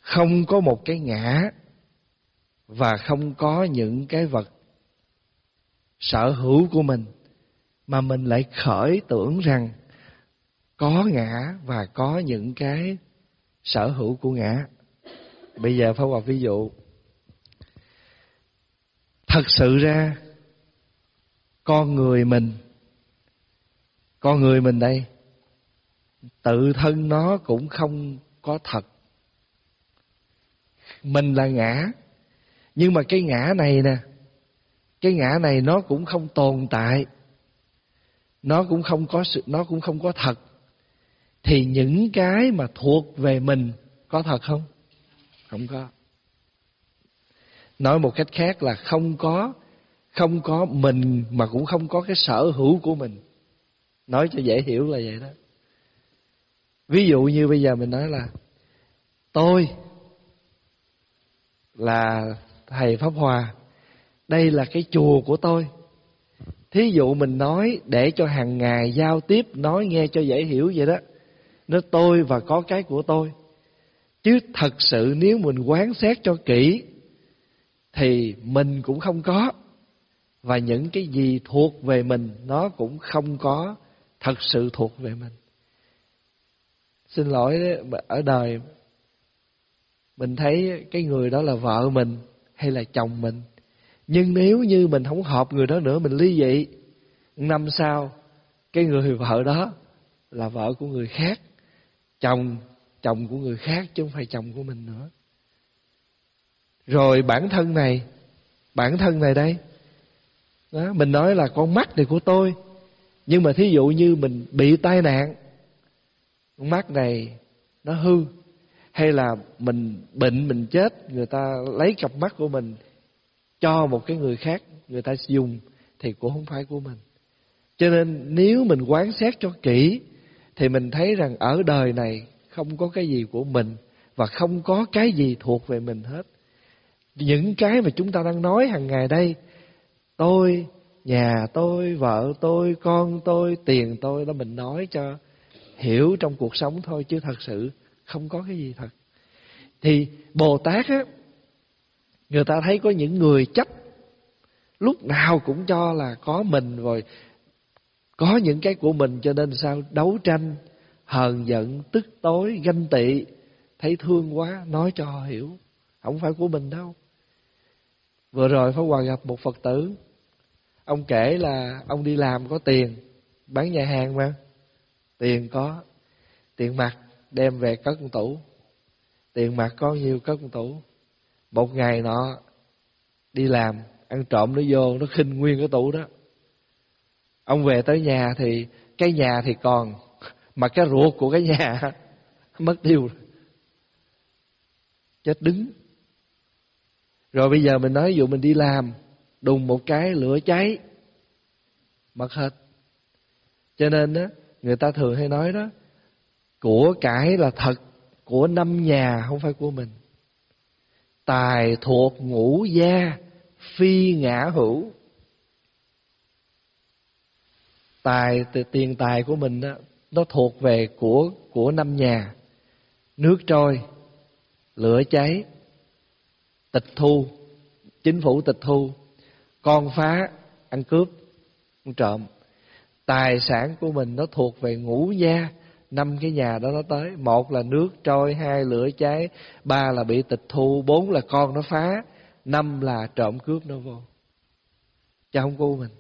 không có một cái ngã và không có những cái vật sở hữu của mình mà mình lại khởi tưởng rằng có ngã và có những cái sở hữu của ngã. Bây giờ phải học ví dụ. Thật sự ra, con người mình, con người mình đây, tự thân nó cũng không có thật. Mình là ngã, nhưng mà cái ngã này nè, cái ngã này nó cũng không tồn tại. Nó cũng không có sự, nó cũng không có thật thì những cái mà thuộc về mình có thật không? Không có. Nói một cách khác là không có không có mình mà cũng không có cái sở hữu của mình. Nói cho dễ hiểu là vậy đó. Ví dụ như bây giờ mình nói là tôi là thầy pháp hòa đây là cái chùa của tôi. Thí dụ mình nói để cho hàng ngày giao tiếp nói nghe cho dễ hiểu vậy đó nó tôi và có cái của tôi. Chứ thật sự nếu mình quán xét cho kỹ thì mình cũng không có. Và những cái gì thuộc về mình nó cũng không có thật sự thuộc về mình. Xin lỗi đấy, ở đời mình thấy cái người đó là vợ mình hay là chồng mình. Nhưng nếu như mình không hợp người đó nữa mình ly dị năm sau cái người vợ đó là vợ của người khác chồng chồng của người khác chứ không phải chồng của mình nữa. Rồi bản thân này bản thân này đây. Đó, mình nói là con mắt này của tôi. Nhưng mà thí dụ như mình bị tai nạn con mắt này nó hư hay là mình bệnh mình chết người ta lấy cặp mắt của mình cho một cái người khác người ta dùng thì cũng không phải của mình. Cho nên nếu mình quán xét cho kỹ thì mình thấy rằng ở đời này không có cái gì của mình và không có cái gì thuộc về mình hết. Những cái mà chúng ta đang nói hàng ngày đây, tôi, nhà tôi, vợ tôi, con tôi, tiền tôi đó mình nói cho hiểu trong cuộc sống thôi chứ thật sự không có cái gì thật. Thì bồ tát á, người ta thấy có những người chấp, lúc nào cũng cho là có mình rồi có những cái của mình cho nên sao? Đấu tranh, hờn giận, tức tối, ganh tị. Thấy thương quá, nói cho họ hiểu. Không phải của mình đâu. Vừa rồi Pháp Hòa gặp một Phật tử. Ông kể là ông đi làm có tiền, bán nhà hàng mà. Tiền có, tiền mặt, đem về cất tủ. Tiền mặt có nhiều cất tủ. Một ngày nọ, đi làm, ăn trộm nó vô, nó khinh nguyên cái tủ đó ông về tới nhà thì cái nhà thì còn, mà cái ruột của cái nhà mất tiêu chết đứng. Rồi bây giờ mình nói dụ mình đi làm, đùng một cái lửa cháy, mất hết. Cho nên đó người ta thường hay nói đó, của cải là thật, của năm nhà, không phải của mình. Tài thuộc ngũ gia, phi ngã hữu tài tiền tài của mình đó, nó thuộc về của của năm nhà. Nước trôi lửa cháy tịch thu chính phủ tịch thu. Con phá ăn cướp ăn trộm. Tài sản của mình nó thuộc về ngũ gia. Năm cái nhà đó nó tới. Một là nước trôi hai lửa cháy ba là bị tịch thu bốn là con nó phá năm là trộm cướp nó vô. Chứ không của mình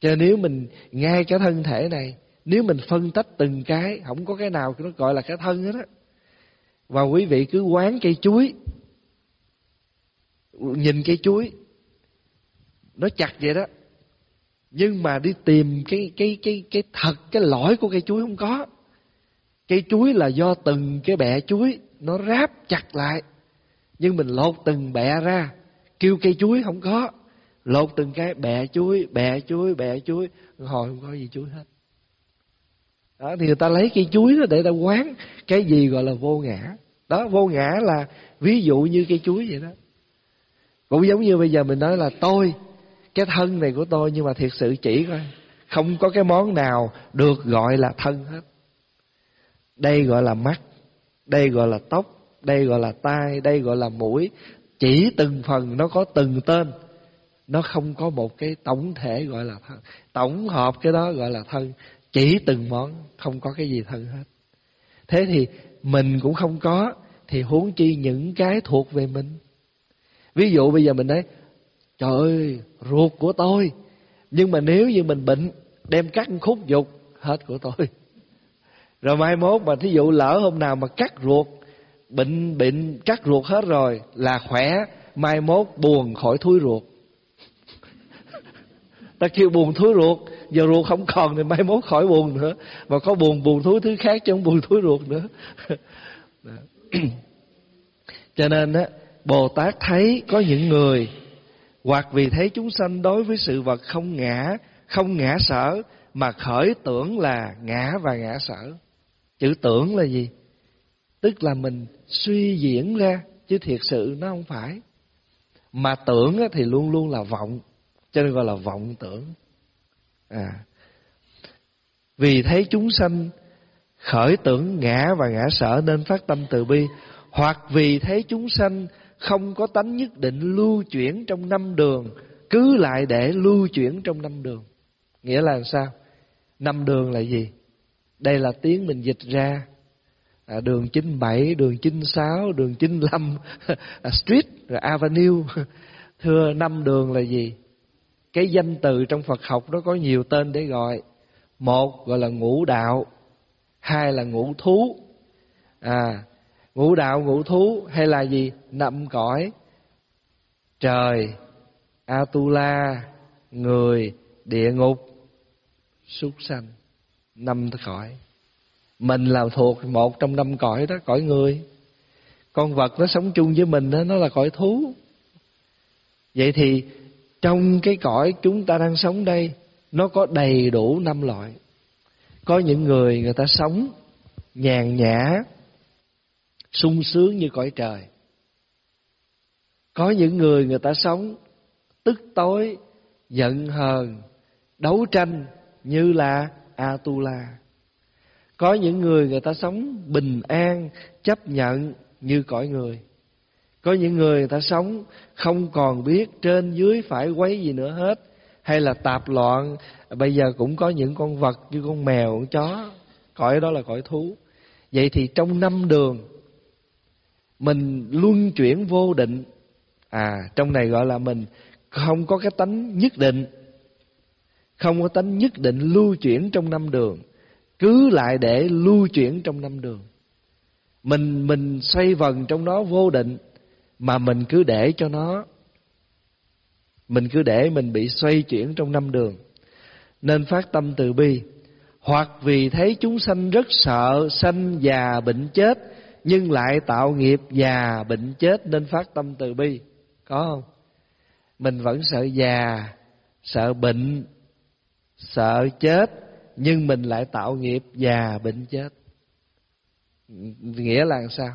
cho nếu mình ngay cái thân thể này, nếu mình phân tách từng cái, không có cái nào nó gọi là cái thân hết á. Và quý vị cứ quán cây chuối, nhìn cây chuối, nó chặt vậy đó. Nhưng mà đi tìm cái cái cái cái thật, cái lõi của cây chuối không có. Cây chuối là do từng cái bẹ chuối nó ráp chặt lại. Nhưng mình lột từng bẹ ra, kêu cây chuối không có lột từng cái bẹ chuối bẹ chuối bẹ chuối. Hồi không có gì chuối hết. Đó, thì người ta lấy cây chuối đó để ta quán cái gì gọi là vô ngã. Đó, vô ngã là ví dụ như cây chuối vậy đó. Cũng giống như bây giờ mình nói là tôi, cái thân này của tôi nhưng mà thiệt sự chỉ coi, không có cái món nào được gọi là thân hết. Đây gọi là mắt, đây gọi là tóc, đây gọi là tai, đây gọi là mũi. Chỉ từng phần nó có từng tên nó không có một cái tổng thể gọi là thân. Tổng hợp cái đó gọi là thân. Chỉ từng món, không có cái gì thân hết. Thế thì mình cũng không có, thì huống chi những cái thuộc về mình. Ví dụ bây giờ mình nói, trời ơi, ruột của tôi. Nhưng mà nếu như mình bệnh, đem cắt khúc dục, hết của tôi. Rồi mai mốt mà thí dụ lỡ hôm nào mà cắt ruột, bệnh bệnh, cắt ruột hết rồi, là khỏe, mai mốt buồn khỏi thúi ruột ta kêu buồn thúi ruột. Giờ ruột không còn thì mai mốt khỏi buồn nữa. Mà có buồn buồn thúi thứ khác chứ không buồn thúi ruột nữa. Cho nên á, bồ tát thấy có những người, hoặc vì thấy chúng sanh đối với sự vật không ngã không ngã sở, mà khởi tưởng là ngã và ngã sở. Chữ tưởng là gì? Tức là mình suy diễn ra, chứ thiệt sự nó không phải. Mà tưởng thì luôn luôn là vọng cho nên gọi là vọng tưởng. À. Vì thấy chúng sanh khởi tưởng ngã và ngã sở nên phát tâm từ bi hoặc vì thấy chúng sanh không có tánh nhất định lưu chuyển trong năm đường cứ lại để lưu chuyển trong năm đường. Nghĩa là sao? Năm đường là gì? Đây là tiếng mình dịch ra. À, đường 97, đường 96, đường 95, à, street, rồi avenue. Thưa năm đường là gì? Cái danh từ trong Phật học nó có nhiều tên để gọi. Một gọi là ngũ đạo, hai là ngũ thú. À, ngũ đạo, ngũ thú hay là gì? Năm cõi. Trời, Atula, người, địa ngục, súc sanh, năm cõi. Mình là thuộc một trong năm cõi đó, cõi người. Con vật nó sống chung với mình đó, nó là cõi thú. Vậy thì trong cái cõi chúng ta đang sống đây, nó có đầy đủ năm loại. Có những người người ta sống nhàn nhã, sung sướng như cõi trời. Có những người người ta sống tức tối, giận hờn, đấu tranh như là Atula. Có những người người ta sống bình an, chấp nhận như cõi người. Có những người người ta sống không còn biết trên dưới phải quấy gì nữa hết. Hay là tạp loạn, bây giờ cũng có những con vật như con mèo, con chó. Cõi đó là cõi thú. Vậy thì trong năm đường, mình luân chuyển vô định. À, trong này gọi là mình không có cái tánh nhất định. Không có tánh nhất định lưu chuyển trong năm đường cứ lại để lưu chuyển trong năm đường mình mình xoay vần trong đó vô định mà mình cứ để cho nó. Mình cứ để mình bị xoay chuyển trong năm đường. Nên phát tâm từ bi. Hoặc vì thấy chúng sanh rất sợ sanh già bệnh chết, nhưng lại tạo nghiệp già bệnh chết nên phát tâm từ bi. Có không? Mình vẫn sợ già, sợ bệnh, sợ chết, nhưng mình lại tạo nghiệp già bệnh chết. Nghĩa là sao?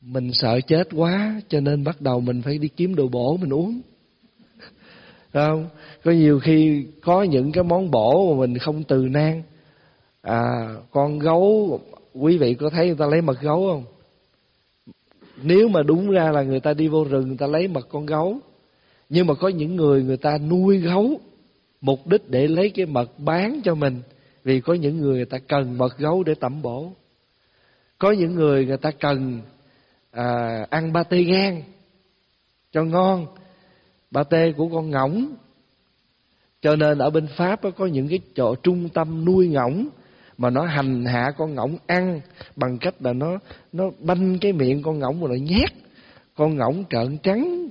Mình sợ chết quá, cho nên bắt đầu mình phải đi kiếm đồ bổ mình uống. Không? Có nhiều khi có những cái món bổ mà mình không từ nan. À con gấu, quý vị có thấy người ta lấy mật gấu không? Nếu mà đúng ra là người ta đi vô rừng, người ta lấy mật con gấu. Nhưng mà có những người người ta nuôi gấu, mục đích để lấy cái mật bán cho mình. Vì có những người người ta cần mật gấu để tẩm bổ. Có những người người ta cần à, ăn ba tê gan. Cho ngon. Ba tê của con ngỗng. Cho nên ở bên pháp có những cái chỗ trung tâm nuôi ngỗng mà nó hành hạ con ngỗng ăn bằng cách là nó nó banh cái miệng con ngỗng mà nó nhét con ngỗng trợn trắng.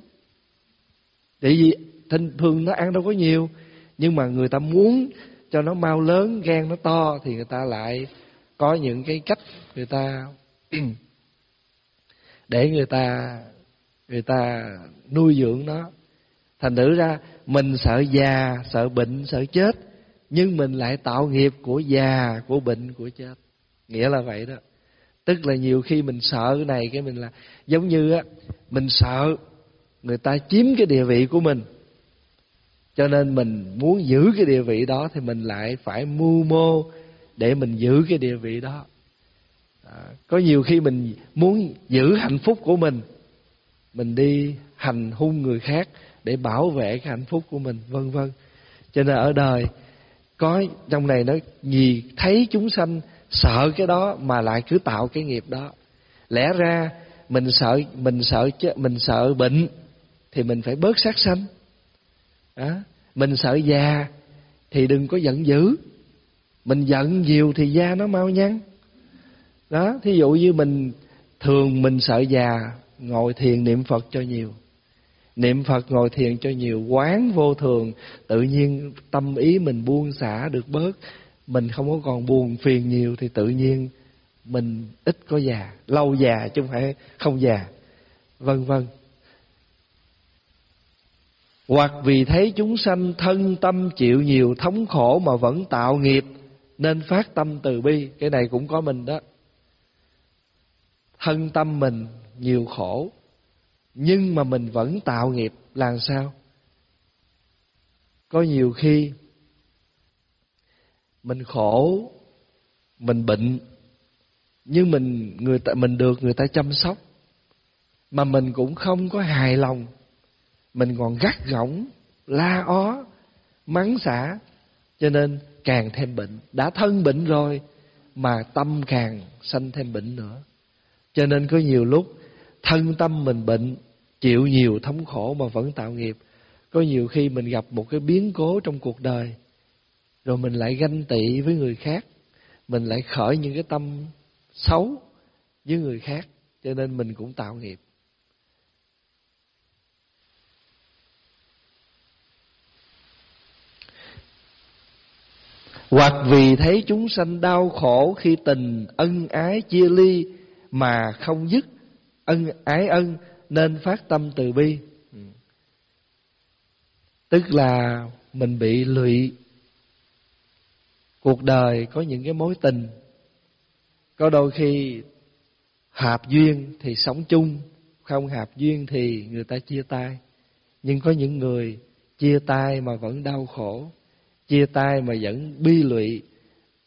Tại vì thinh thường nó ăn đâu có nhiều nhưng mà người ta muốn cho nó mau lớn gan nó to thì người ta lại có những cái cách người ta để người ta người ta nuôi dưỡng nó. Thành thử ra, mình sợ già, sợ bệnh, sợ chết, nhưng mình lại tạo nghiệp của già, của bệnh, của chết. Nghĩa là vậy đó. Tức là nhiều khi mình sợ cái này, cái mình là, giống như á, mình sợ người ta chiếm cái địa vị của mình. Cho nên mình muốn giữ cái địa vị đó thì mình lại phải mưu mô để mình giữ cái địa vị đó. À, có nhiều khi mình muốn giữ hạnh phúc của mình mình đi hành hung người khác để bảo vệ cái hạnh phúc của mình vân vân. Cho nên ở đời có trong này nó gì thấy chúng sanh sợ cái đó mà lại cứ tạo cái nghiệp đó. Lẽ ra mình sợ mình sợ mình sợ bệnh thì mình phải bớt sát sanh. À, mình sợ già thì đừng có giận dữ. Mình giận nhiều thì da nó mau nhăn đó, thí dụ như mình thường mình sợ già, ngồi thiền niệm phật cho nhiều. Niệm phật, ngồi thiền cho nhiều, quán vô thường, tự nhiên tâm ý mình buông xả được bớt. Mình không có còn buồn phiền nhiều thì tự nhiên mình ít có già. Lâu già chứ không phải không già. Vân vân. Hoặc vì thấy chúng sanh thân tâm chịu nhiều, thống khổ mà vẫn tạo nghiệp, nên phát tâm từ bi. Cái này cũng có mình đó thân tâm mình nhiều khổ, nhưng mà mình vẫn tạo nghiệp làm sao? Có nhiều khi mình khổ, mình bệnh, nhưng mình, người ta, mình được người ta chăm sóc, mà mình cũng không có hài lòng. Mình còn gắt gỏng, la ó, mắng xả, cho nên càng thêm bệnh. Đã thân bệnh rồi mà tâm càng sanh thêm bệnh nữa cho nên có nhiều lúc, thân tâm mình bệnh, chịu nhiều thống khổ mà vẫn tạo nghiệp. Có nhiều khi mình gặp một cái biến cố trong cuộc đời, rồi mình lại ganh tị với người khác. Mình lại khởi những cái tâm xấu với người khác, cho nên mình cũng tạo nghiệp. Hoặc vì thấy chúng sanh đau khổ khi tình, ân ái, chia ly mà không dứt ân ái ân nên phát tâm từ bi. Tức là mình bị lụy. Cuộc đời có những cái mối tình. Có đôi khi hợp duyên thì sống chung không hợp duyên thì người ta chia tay. Nhưng có những người chia tay mà vẫn đau khổ chia tay mà vẫn bi lụy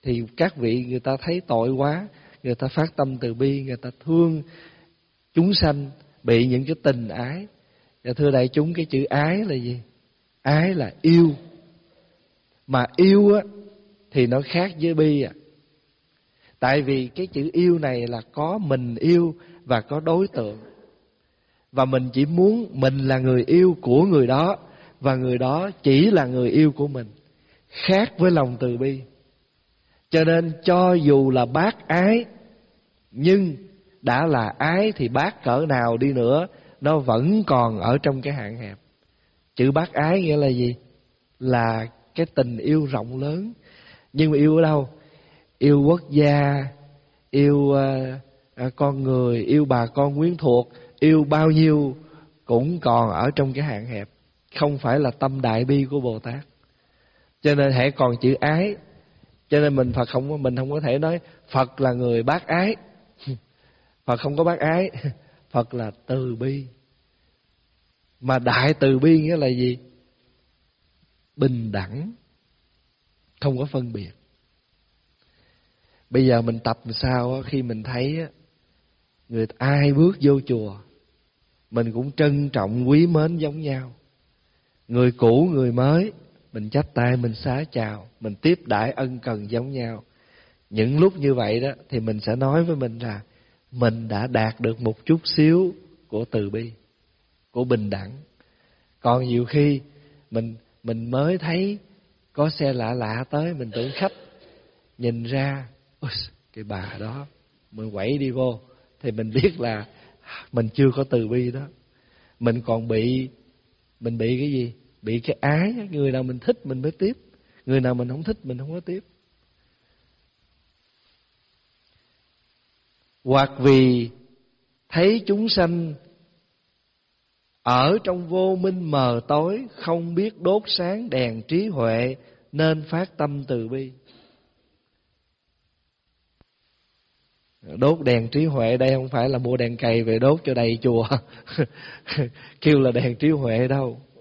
thì các vị người ta thấy tội quá người ta phát tâm từ bi, người ta thương chúng sanh, bị những cái tình ái. Và thưa đại chúng, cái chữ ái là gì? Ái là yêu. Mà yêu á, thì nó khác với bi à. Tại vì cái chữ yêu này là có mình yêu và có đối tượng. Và mình chỉ muốn mình là người yêu của người đó, và người đó chỉ là người yêu của mình. Khác với lòng từ bi cho nên cho dù là bác ái nhưng đã là ái thì bác cỡ nào đi nữa nó vẫn còn ở trong cái hạn hẹp. Chữ bác ái nghĩa là gì? Là cái tình yêu rộng lớn. Nhưng mà yêu ở đâu? Yêu quốc gia yêu uh, con người yêu bà con quyến thuộc yêu bao nhiêu cũng còn ở trong cái hạn hẹp. Không phải là tâm đại bi của bồ tát. Cho nên hãy còn chữ ái cho nên mình phật không mình không có thể nói phật là người bác ái. Phật không có bác ái. Phật là từ bi. Mà đại từ bi nghĩa là gì? Bình đẳng. Không có phân biệt. Bây giờ mình tập làm sao khi mình thấy người ai bước vô chùa, mình cũng trân trọng quý mến giống nhau. Người cũ, người mới mình chắp tay, mình xá chào, mình tiếp đãi ân cần giống nhau. Những lúc như vậy đó, thì mình sẽ nói với mình là, mình đã đạt được một chút xíu của từ bi, của bình đẳng. Còn nhiều khi, mình mình mới thấy có xe lạ lạ tới, mình tưởng khách, nhìn ra cái bà đó, mình quẩy đi vô. Thì mình biết là mình chưa có từ bi đó. Mình còn bị, mình bị cái gì? Bị cái ái người nào mình thích mình mới tiếp. Người nào mình không thích mình không có tiếp. Hoặc vì thấy chúng sanh ở trong vô minh mờ tối, không biết đốt sáng đèn trí huệ, nên phát tâm từ bi. Đốt đèn trí huệ, đây không phải là mua đèn cày về đốt cho đầy chùa. Kêu là đèn trí huệ đâu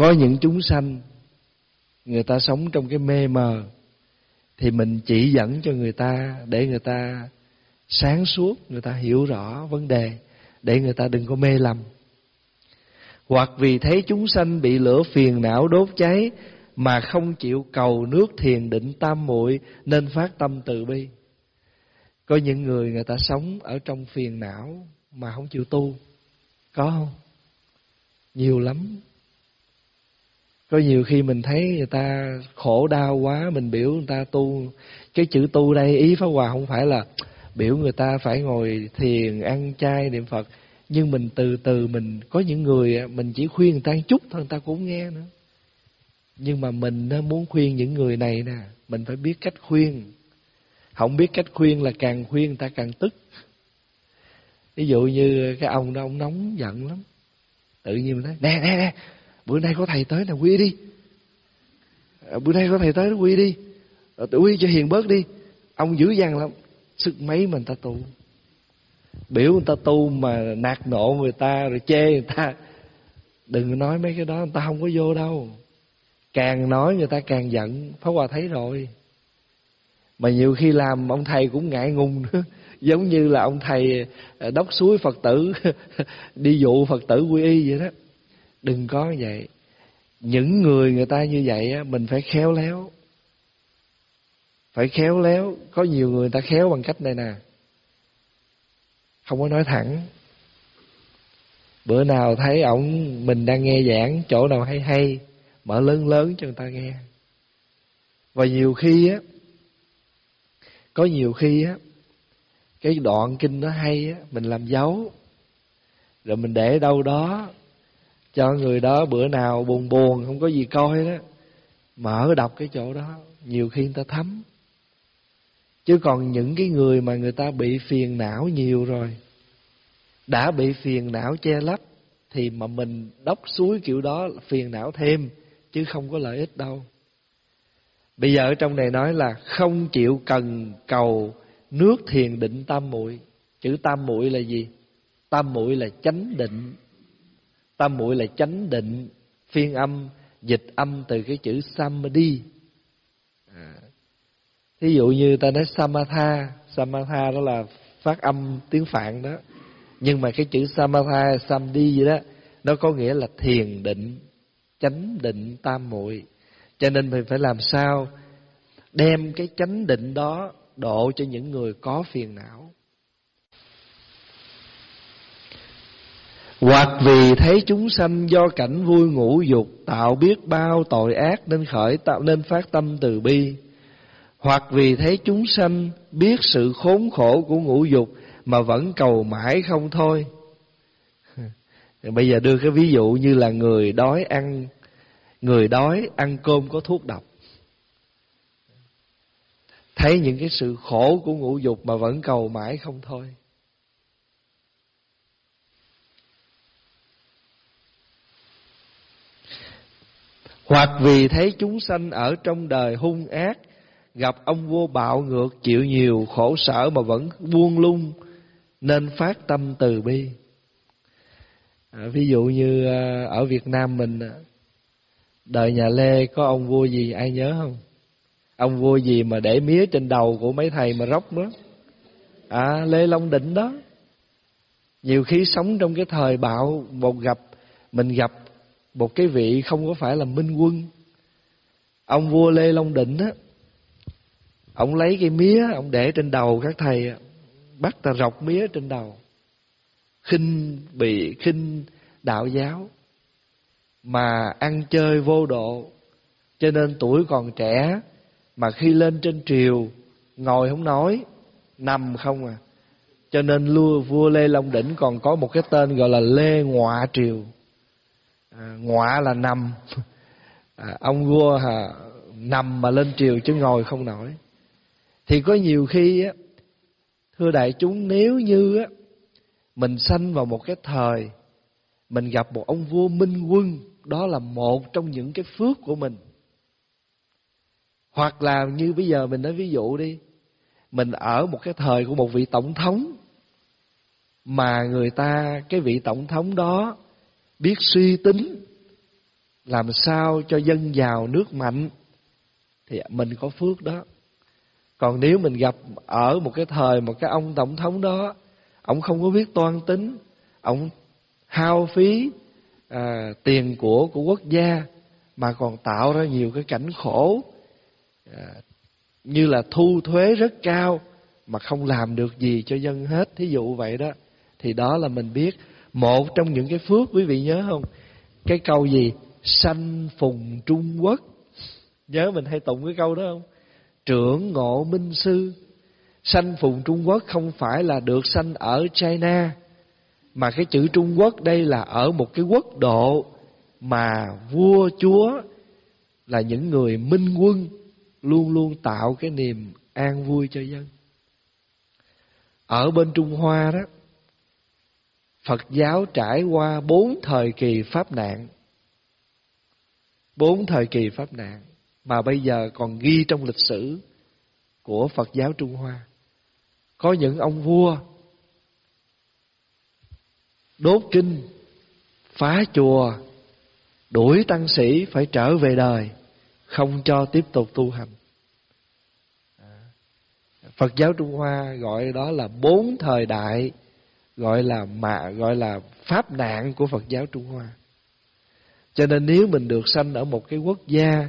Có những chúng sanh, người ta sống trong cái mê mờ, thì mình chỉ dẫn cho người ta để người ta sáng suốt, người ta hiểu rõ vấn đề, để người ta đừng có mê lầm. Hoặc vì thấy chúng sanh bị lửa phiền não đốt cháy mà không chịu cầu nước thiền định tam muội nên phát tâm từ bi. Có những người người ta sống ở trong phiền não mà không chịu tu. Có không? Nhiều lắm có nhiều khi mình thấy người ta khổ đau quá, mình biểu người ta tu, cái chữ tu đây ý pháp hòa không phải là biểu người ta phải ngồi thiền, ăn chay niệm phật. Nhưng mình từ từ mình, có những người mình chỉ khuyên người ta một chút thôi, người ta cũng nghe nữa. Nhưng mà mình muốn khuyên những người này nè, mình phải biết cách khuyên. Không biết cách khuyên là càng khuyên người ta càng tức. Ví dụ như cái ông đó, ông nóng giận lắm. Tự nhiên mình nói, nè nè nè bữa nay có thầy tới là quy đi. À, bữa nay có thầy tới quy đi. Tự quy cho hiền bớt đi. Ông dữ dằn lắm. Sức mấy mình ta tu. Biểu người ta tu mà nạt nộ người ta rồi chê người ta. Đừng nói mấy cái đó, người ta không có vô đâu. Càng nói người ta càng giận. Pháo hòa thấy rồi. Mà nhiều khi làm, ông thầy cũng ngại ngùng nữa. Giống như là ông thầy à, đốc suối phật tử, đi dụ phật tử quy y vậy đó đừng có vậy. Những người người ta như vậy á, mình phải khéo léo. Phải khéo léo. Có nhiều người ta khéo bằng cách này nè. Không có nói thẳng. Bữa nào thấy ổng, mình đang nghe giảng, chỗ nào hay hay, mở lớn lớn cho người ta nghe. Và nhiều khi á, có nhiều khi á, cái đoạn kinh nó hay á, mình làm dấu, rồi mình để đâu đó cho người đó bữa nào buồn buồn, không có gì coi đó mở đọc cái chỗ đó, nhiều khi người ta thấm. Chứ còn những cái người mà người ta bị phiền não nhiều rồi, đã bị phiền não che lấp, thì mà mình đốc suối kiểu đó phiền não thêm, chứ không có lợi ích đâu. Bây giờ ở trong này nói là không chịu cần cầu nước thiền định tam muội. Chữ tam muội là gì? Tam muội là chánh định tam muội là chánh định phiên âm dịch âm từ cái chữ samadhi. À. thí dụ như ta nói samatha samatha đó là phát âm tiếng phạn đó. Nhưng mà cái chữ samatha samdi gì đó nó có nghĩa là thiền định chánh định tam muội. Cho nên mình phải làm sao đem cái chánh định đó độ cho những người có phiền não hoặc vì thấy chúng sanh do cảnh vui ngũ dục tạo biết bao tội ác nên khởi tạo nên phát tâm từ bi. Hoặc vì thấy chúng sanh biết sự khốn khổ của ngũ dục mà vẫn cầu mãi không thôi. Bây giờ đưa cái ví dụ như là người đói ăn, người đói ăn cơm có thuốc độc. Thấy những cái sự khổ của ngũ dục mà vẫn cầu mãi không thôi. Hoặc vì thấy chúng sanh ở trong đời hung ác gặp ông vua bạo ngược chịu nhiều khổ sở mà vẫn buông lung nên phát tâm từ bi. À, ví dụ như à, ở Việt Nam mình à, đời nhà Lê có ông vua gì ai nhớ không? Ông vua gì mà để mía trên đầu của mấy thầy mà róc đó? À Lê Long Định đó. Nhiều khi sống trong cái thời bạo một gặp mình gặp một cái vị không có phải là minh quân. Ông vua Lê Long Định á, ông lấy cái mía, ông để trên đầu các thầy bắt ta rọc mía trên đầu. Khinh bị khinh đạo giáo, mà ăn chơi vô độ. Cho nên tuổi còn trẻ, mà khi lên trên triều, ngồi không nói, nằm không à. Cho nên vua lê long đỉnh còn có một cái tên gọi là lê ngọa triều à, ngọa là nằm. À, ông vua à, nằm mà lên triều chứ ngồi không nổi. Thì có nhiều khi á thưa đại chúng nếu như á mình sanh vào một cái thời mình gặp một ông vua minh quân đó là một trong những cái phước của mình. Hoặc là như bây giờ mình nói ví dụ đi mình ở một cái thời của một vị tổng thống mà người ta cái vị tổng thống đó biết suy tính làm sao cho dân giàu nước mạnh thì mình có phước đó. Còn nếu mình gặp ở một cái thời một cái ông tổng thống đó ông không có biết toan tính ông hao phí à, tiền của của quốc gia mà còn tạo ra nhiều cái cảnh khổ à, như là thu thuế rất cao mà không làm được gì cho dân hết thí dụ vậy đó thì đó là mình biết một trong những cái phước quý vị nhớ không? Cái câu gì? Sanh phùng trung quốc. Nhớ mình hay tụng cái câu đó không? Trưởng ngộ minh sư. Sanh phùng trung quốc không phải là được sanh ở china, mà cái chữ trung quốc đây là ở một cái quốc độ mà vua chúa là những người minh quân luôn luôn tạo cái niềm an vui cho dân. Ở bên trung hoa đó phật giáo trải qua bốn thời kỳ pháp nạn bốn thời kỳ pháp nạn mà bây giờ còn ghi trong lịch sử của Phật giáo Trung Hoa. Có những ông vua đốt kinh, phá chùa, đuổi tăng sĩ phải trở về đời, không cho tiếp tục tu hành. Phật giáo Trung Hoa gọi đó là bốn thời đại, gọi là mà gọi là pháp nạn của Phật giáo Trung Hoa. Cho nên nếu mình được sanh ở một cái quốc gia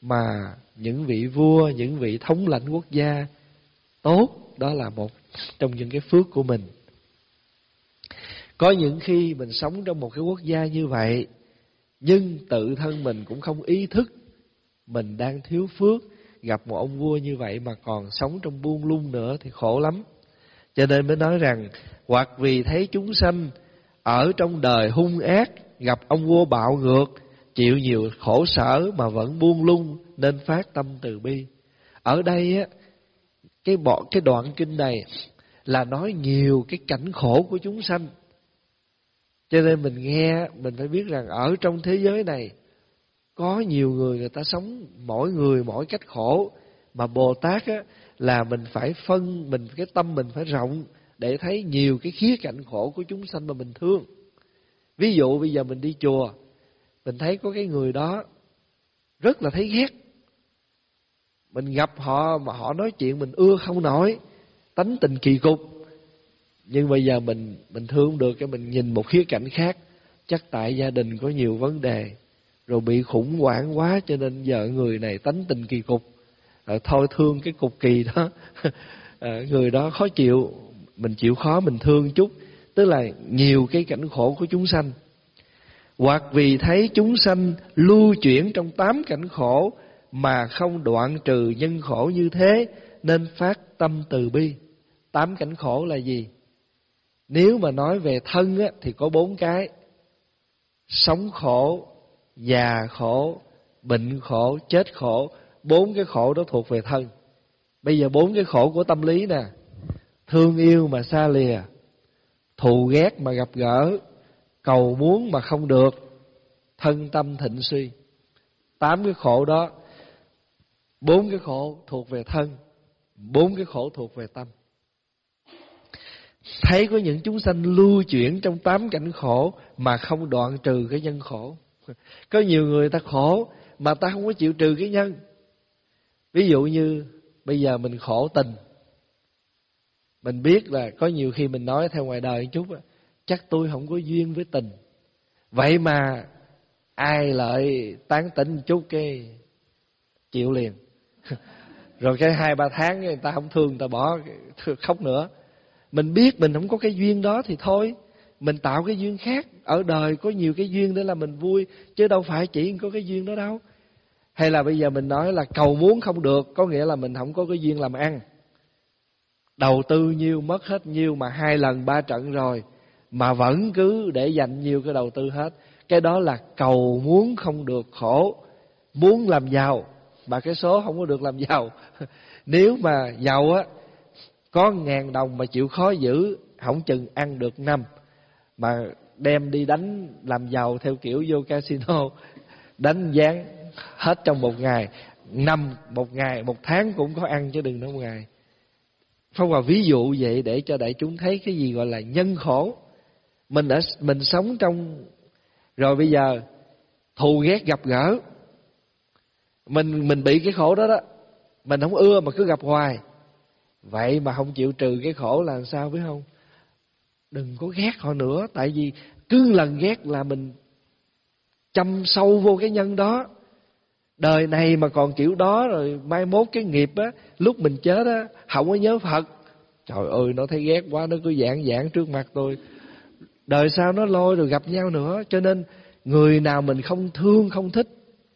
mà những vị vua, những vị thống lãnh quốc gia tốt, đó là một trong những cái phước của mình. Có những khi mình sống trong một cái quốc gia như vậy, nhưng tự thân mình cũng không ý thức mình đang thiếu phước, gặp một ông vua như vậy mà còn sống trong buông lung nữa thì khổ lắm. Cho nên mới nói rằng, hoặc vì thấy chúng sanh ở trong đời hung ác, gặp ông vua bạo ngược, chịu nhiều khổ sở mà vẫn buông lung nên phát tâm từ bi. Ở đây á cái bộ cái đoạn kinh này là nói nhiều cái cảnh khổ của chúng sanh. Cho nên mình nghe mình phải biết rằng ở trong thế giới này có nhiều người người ta sống mỗi người mỗi cách khổ mà Bồ Tát á là mình phải phân, mình, cái tâm mình phải rộng để thấy nhiều cái khía cạnh khổ của chúng sanh mà mình thương. Ví dụ bây giờ mình đi chùa, mình thấy có cái người đó rất là thấy ghét. Mình gặp họ mà họ nói chuyện mình ưa không nổi, tánh tình kỳ cục. Nhưng bây giờ mình mình thương được cái mình nhìn một khía cạnh khác, chắc tại gia đình có nhiều vấn đề, rồi bị khủng hoảng quá cho nên vợ người này tánh tình kỳ cục à, thôi thương cái cục kỳ đó. À, người đó khó chịu mình chịu khó mình thương chút. Tức là nhiều cái cảnh khổ của chúng sanh. Hoặc vì thấy chúng sanh lưu chuyển trong tám cảnh khổ mà không đoạn trừ nhân khổ như thế nên phát tâm từ bi. Tám cảnh khổ là gì? Nếu mà nói về thân á, thì có bốn cái. Sống khổ già khổ bệnh khổ chết khổ bốn cái khổ đó thuộc về thân. Bây giờ bốn cái khổ của tâm lý nè. Thương yêu mà xa lìa. Thù ghét mà gặp gỡ. Cầu muốn mà không được. Thân tâm thịnh suy. Tám cái khổ đó, bốn cái khổ thuộc về thân, bốn cái khổ thuộc về tâm. Thấy có những chúng sanh lưu chuyển trong tám cảnh khổ mà không đoạn trừ cái nhân khổ. Có nhiều người ta khổ mà ta không có chịu trừ cái nhân ví dụ như bây giờ mình khổ tình, mình biết là có nhiều khi mình nói theo ngoài đời một chút chắc tôi không có duyên với tình. Vậy mà ai lại tán tỉnh một chút cái chịu liền. Rồi cái hai ba tháng người ta không thương, người ta bỏ khóc nữa. Mình biết mình không có cái duyên đó thì thôi, mình tạo cái duyên khác. Ở đời có nhiều cái duyên để là mình vui, chứ đâu phải chỉ có cái duyên đó đâu hay là bây giờ mình nói là cầu muốn không được, có nghĩa là mình không có cái duyên làm ăn. Đầu tư nhiêu, mất hết nhiêu mà hai lần ba trận rồi, mà vẫn cứ để dành nhiều cái đầu tư hết. Cái đó là cầu muốn không được khổ. Muốn làm giàu, mà cái số không có được làm giàu. Nếu mà giàu á, có ngàn đồng mà chịu khó giữ, không chừng ăn được năm. Mà đem đi đánh làm giàu theo kiểu vô casino, đánh gián hết trong một ngày, năm một ngày, một tháng cũng có ăn chứ đừng nói một ngày. Phong Hòa ví dụ vậy để cho đại chúng thấy cái gì gọi là nhân khổ. Mình đã, mình sống trong, rồi bây giờ thù ghét gặp gỡ. Mình mình bị cái khổ đó đó, mình không ưa mà cứ gặp hoài. Vậy mà không chịu trừ cái khổ là làm sao biết không? Đừng có ghét họ nữa, tại vì cứ lần ghét là mình chăm sâu vô cái nhân đó đời này mà còn kiểu đó rồi, mai mốt cái nghiệp á, lúc mình chết á, không có nhớ phật. Trời ơi, nó thấy ghét quá, nó cứ giảng giảng trước mặt tôi. Đời sau nó lôi rồi gặp nhau nữa, cho nên người nào mình không thương, không thích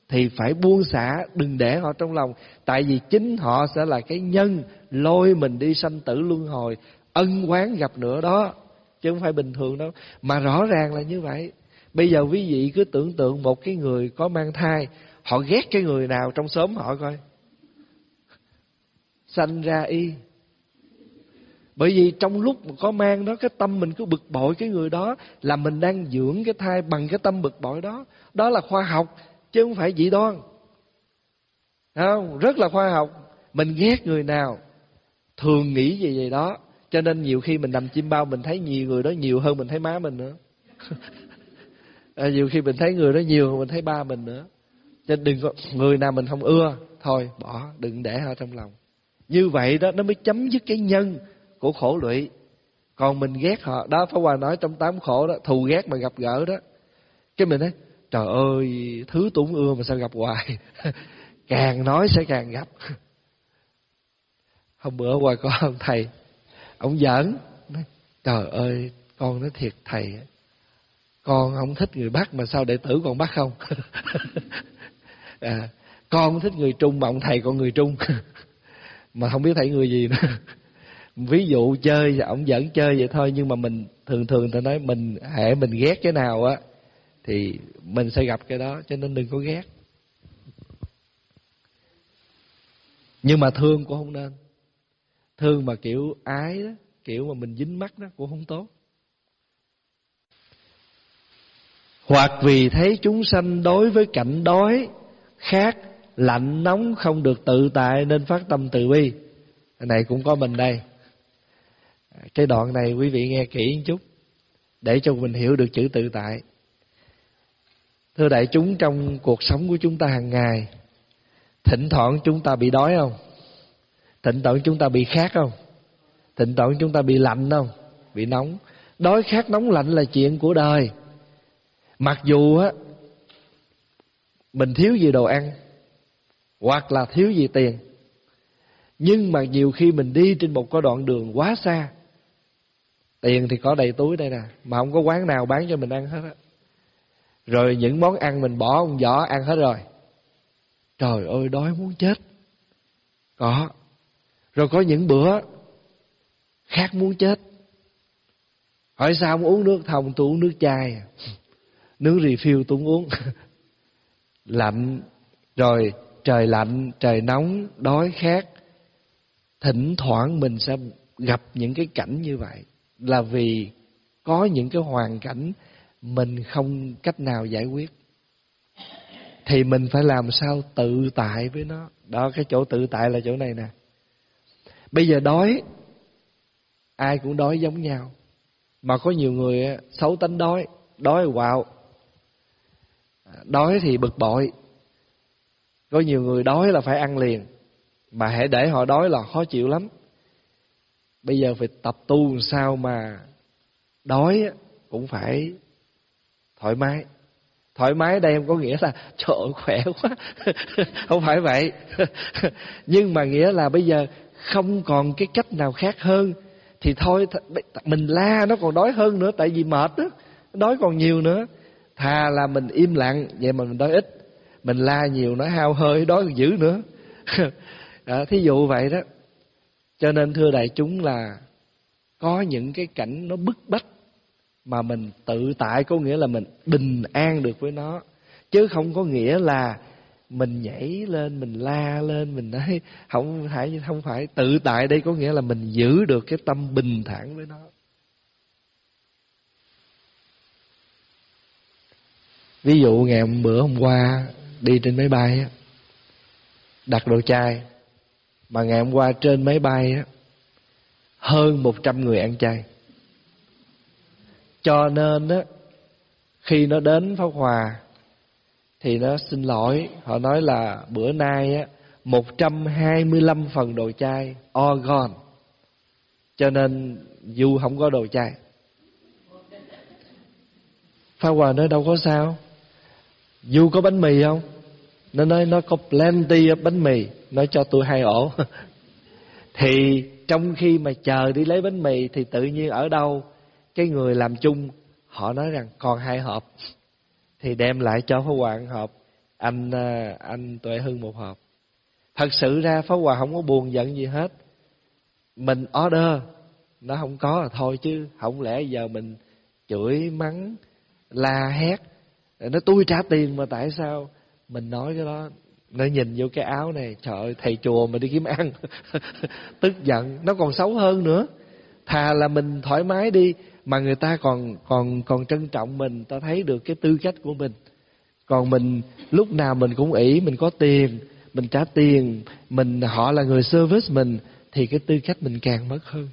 thì phải buông xả, đừng để họ trong lòng. Tại vì chính họ sẽ là cái nhân lôi mình đi sanh tử luân hồi, ân quán gặp nữa đó, chứ không phải bình thường đâu. Mà rõ ràng là như vậy. Bây giờ quý vị cứ tưởng tượng một cái người có mang thai họ ghét cái người nào trong xóm họ coi. Sanh ra y. Bởi vì trong lúc mà có mang đó cái tâm mình cứ bực bội cái người đó là mình đang dưỡng cái thai bằng cái tâm bực bội đó. Đó là khoa học chứ không phải dị đoan. Không? Rất là khoa học. Mình ghét người nào thường nghĩ về vậy đó. Cho nên nhiều khi mình nằm chim bao mình thấy nhiều người đó nhiều hơn mình thấy má mình nữa. À, nhiều khi mình thấy người đó nhiều hơn mình thấy ba mình nữa cho đừng có người nào mình không ưa thôi bỏ đừng để họ trong lòng. Như vậy đó nó mới chấm dứt cái nhân của khổ lụy. Còn mình ghét họ đó Pháp Hòa nói trong tám khổ đó thù ghét mà gặp gỡ đó. Cái mình nói trời ơi thứ tủng ưa mà sao gặp hoài? Càng nói sẽ càng gặp hôm bữa qua có ông thầy ông giỡn nói, trời ơi con nói thiệt thầy con không thích người bắc mà sao đệ tử còn bắt không? à, con thích người trung mà ông thầy còn người trung. Mà không biết thầy người gì nữa. Ví dụ chơi ông vẫn chơi vậy thôi nhưng mà mình thường thường ta nói mình hệ mình ghét cái nào á thì mình sẽ gặp cái đó cho nên đừng có ghét. Nhưng mà thương cũng không nên. Thương mà kiểu ái đó kiểu mà mình dính mắt đó cũng không tốt. Hoặc vì thấy chúng sanh đối với cảnh đói khát, lạnh nóng không được tự tại nên phát tâm từ bi. Cái này cũng có mình đây. Cái đoạn này quý vị nghe kỹ một chút, để cho mình hiểu được chữ tự tại. Thưa đại chúng, trong cuộc sống của chúng ta hàng ngày, thỉnh thoảng chúng ta bị đói không? Thỉnh thoảng chúng ta bị khát không? Thỉnh thoảng chúng ta bị lạnh không? Bị nóng. Đói khát nóng lạnh là chuyện của đời. Mặc dù á mình thiếu gì đồ ăn, hoặc là thiếu gì tiền. Nhưng mà nhiều khi mình đi trên một cái đoạn đường quá xa, tiền thì có đầy túi đây nè, mà không có quán nào bán cho mình ăn hết á. Rồi những món ăn mình bỏ ông vỏ ăn hết rồi. Trời ơi, đói muốn chết. Có. Rồi có những bữa khát muốn chết. Hỏi sao muốn uống nước thông tôi uống nước chai. Nước refill tôi uống. lạnh, rồi trời lạnh, trời nóng, đói khát, thỉnh thoảng mình sẽ gặp những cái cảnh như vậy. Là vì có những cái hoàn cảnh mình không cách nào giải quyết. Thì mình phải làm sao tự tại với nó. Đó, cái chỗ tự tại là chỗ này nè. Bây giờ đói, ai cũng đói giống nhau. Mà có nhiều người xấu tính đói đói, wow À, đói thì bực bội. Có nhiều người đói là phải ăn liền, mà hãy để họ đói là khó chịu lắm. Bây giờ phải tập tu sao mà đói cũng phải thoải mái. Thoải mái đây không có nghĩa là trời ơi, khỏe quá. Không phải vậy. Nhưng mà nghĩa là bây giờ không còn cái cách nào khác hơn, thì thôi mình la nó còn đói hơn nữa, tại vì mệt đó đói còn nhiều nữa thà là mình im lặng vậy mà mình đói ít. Mình la nhiều nó hao hơi đói còn dữ nữa. Đó, thí dụ vậy đó. Cho nên thưa đại chúng là có những cái cảnh nó bức bách mà mình tự tại có nghĩa là mình bình an được với nó. Chứ không có nghĩa là mình nhảy lên mình la lên mình nói không phải không phải tự tại đây có nghĩa là mình giữ được cái tâm bình thản với nó. Ví dụ ngày hôm bữa hôm qua đi trên máy bay á đặt đồ chai mà ngày hôm qua trên máy bay á hơn một trăm người ăn chay cho nên á khi nó đến Pháp Hòa thì nó xin lỗi, họ nói là bữa nay á 125 phần đồ chai all gone. Cho nên du không có đồ chai Pháp Hòa nói đâu có sao. Du có bánh mì không? Nó nói nó có plenty bánh mì, nó cho tôi hai ổ. thì trong khi mà chờ đi lấy bánh mì thì tự nhiên ở đâu cái người làm chung họ nói rằng còn hai hộp. Thì đem lại cho Pháp Hòa một hộp. Anh à, anh Tuệ Hưng một hộp. Thật sự ra Pháp Hòa không có buồn giận gì hết. Mình order nó không có là thôi chứ. Không lẽ giờ mình chửi mắng la hét nó tôi trả tiền mà tại sao? Mình nói cái đó, nó nhìn vô cái áo này, trời ơi, thầy chùa mà đi kiếm ăn. Tức giận, nó còn xấu hơn nữa. Thà là mình thoải mái đi, mà người ta còn còn còn trân trọng mình, ta thấy được cái tư cách của mình. Còn mình, lúc nào mình cũng ỷ, mình có tiền, mình trả tiền, mình họ là người service mình, thì cái tư cách mình càng mất hơn.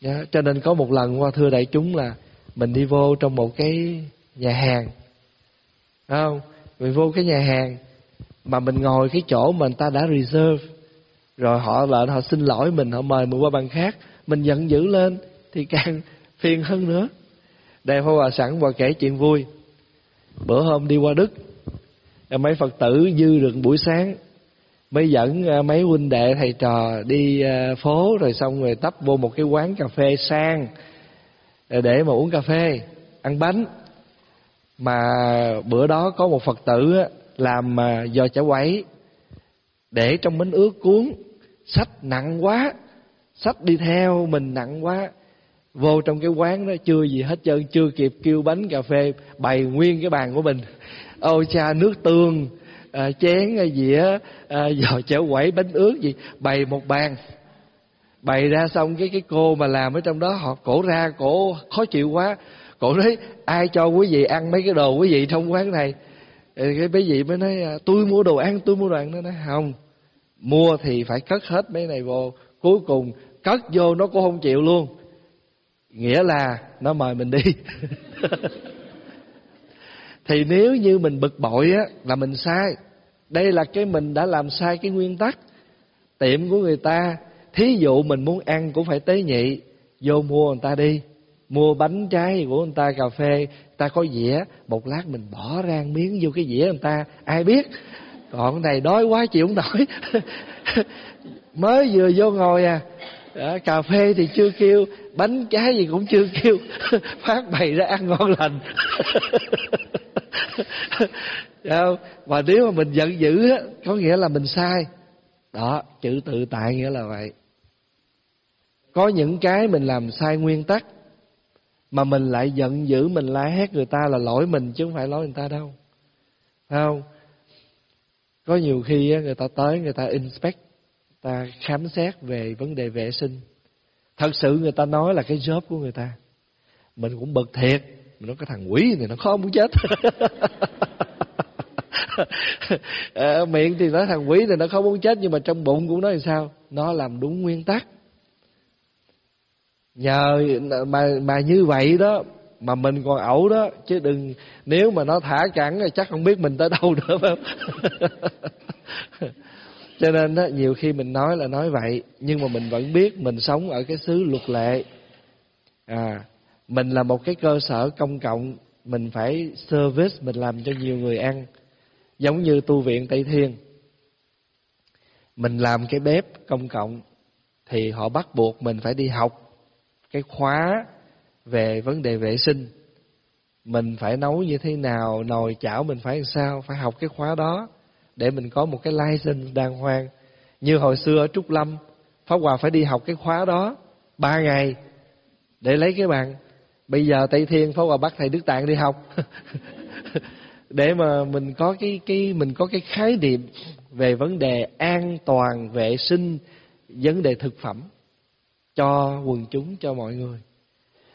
Yeah. Cho nên có một lần qua thưa đại chúng là mình đi vô trong một cái nhà hàng. Đúng không? Mình vô cái nhà hàng mà mình ngồi cái chỗ mà người ta đã reserve, rồi họ lại họ xin lỗi mình, họ mời mình qua bàn khác, mình giận dữ lên thì càng phiền hơn nữa. Đây Pháp Hòa sẵn và kể chuyện vui. Bữa hôm đi qua Đức à, mấy Phật tử dư được buổi sáng, mới dẫn à, mấy huynh đệ thầy trò đi à, phố, rồi xong rồi tấp vô một cái quán cà phê sang để mà uống cà phê, ăn bánh mà bữa đó có một Phật tử làm mà giò chả quấy để trong bánh ướt cuốn sách nặng quá sách đi theo mình nặng quá vô trong cái quán đó chưa gì hết trơn chưa kịp kêu bánh cà phê bày nguyên cái bàn của mình. Ôi cha nước tương à, chén à, dĩa à, giò chảo quẩy bánh ướt gì bày một bàn. Bày ra xong cái cái cô mà làm ở trong đó họ cổ ra cổ khó chịu quá còn nói, ai cho quý vị ăn mấy cái đồ quý vị trong quán này? Cái quý vị mới nói à, tôi mua đồ ăn, tôi mua đồ ăn. Nó nói, không, mua thì phải cất hết mấy này vô, cuối cùng cất vô nó cũng không chịu luôn. Nghĩa là nó mời mình đi. Thì nếu như mình bực bội á, là mình sai. Đây là cái mình đã làm sai cái nguyên tắc. Tiệm của người ta, thí dụ mình muốn ăn cũng phải tế nhị, vô mua người ta đi mua bánh trái của người ta cà phê ta có dĩa một lát mình bỏ ra miếng vô cái dĩa người ta ai biết? Còn này đói quá chịu không nổi. Mới vừa vô ngồi à. Đó, cà phê thì chưa kêu bánh trái gì cũng chưa kêu. Phát bày ra ăn ngon lành. Không? và nếu mà mình giận dữ á có nghĩa là mình sai. Đó chữ tự tại nghĩa là vậy. Có những cái mình làm sai nguyên tắc mà mình lại giận dữ mình la hét người ta là lỗi mình chứ không phải lỗi người ta đâu. Phải không? Có nhiều khi người ta tới người ta inspect ta khám xét về vấn đề vệ sinh. Thật sự người ta nói là cái job của người ta. Mình cũng bực thiệt. Mình nói cái thằng quỷ này nó khó muốn chết. À, miệng thì nói thằng quỷ này nó không muốn chết nhưng mà trong bụng cũng nói làm sao? Nó làm đúng nguyên tắc nhờ mà mà như vậy đó mà mình còn ẩu đó chứ đừng nếu mà nó thả cẳng thì chắc không biết mình tới đâu nữa phải không? Cho nên đó, nhiều khi mình nói là nói vậy nhưng mà mình vẫn biết mình sống ở cái xứ luật lệ. À mình là một cái cơ sở công cộng mình phải service mình làm cho nhiều người ăn giống như tu viện tây thiên. Mình làm cái bếp công cộng thì họ bắt buộc mình phải đi học cái khóa về vấn đề vệ sinh, mình phải nấu như thế nào, nồi chảo mình phải làm sao, phải học cái khóa đó để mình có một cái license đàng hoàng. Như hồi xưa ở trúc lâm, pháp hòa phải đi học cái khóa đó ba ngày để lấy cái bằng bây giờ tây thiên, pháp hòa bắt thầy đức tạng đi học để mà mình có cái cái, mình có cái khái niệm về vấn đề an toàn vệ sinh, vấn đề thực phẩm cho quần chúng, cho mọi người.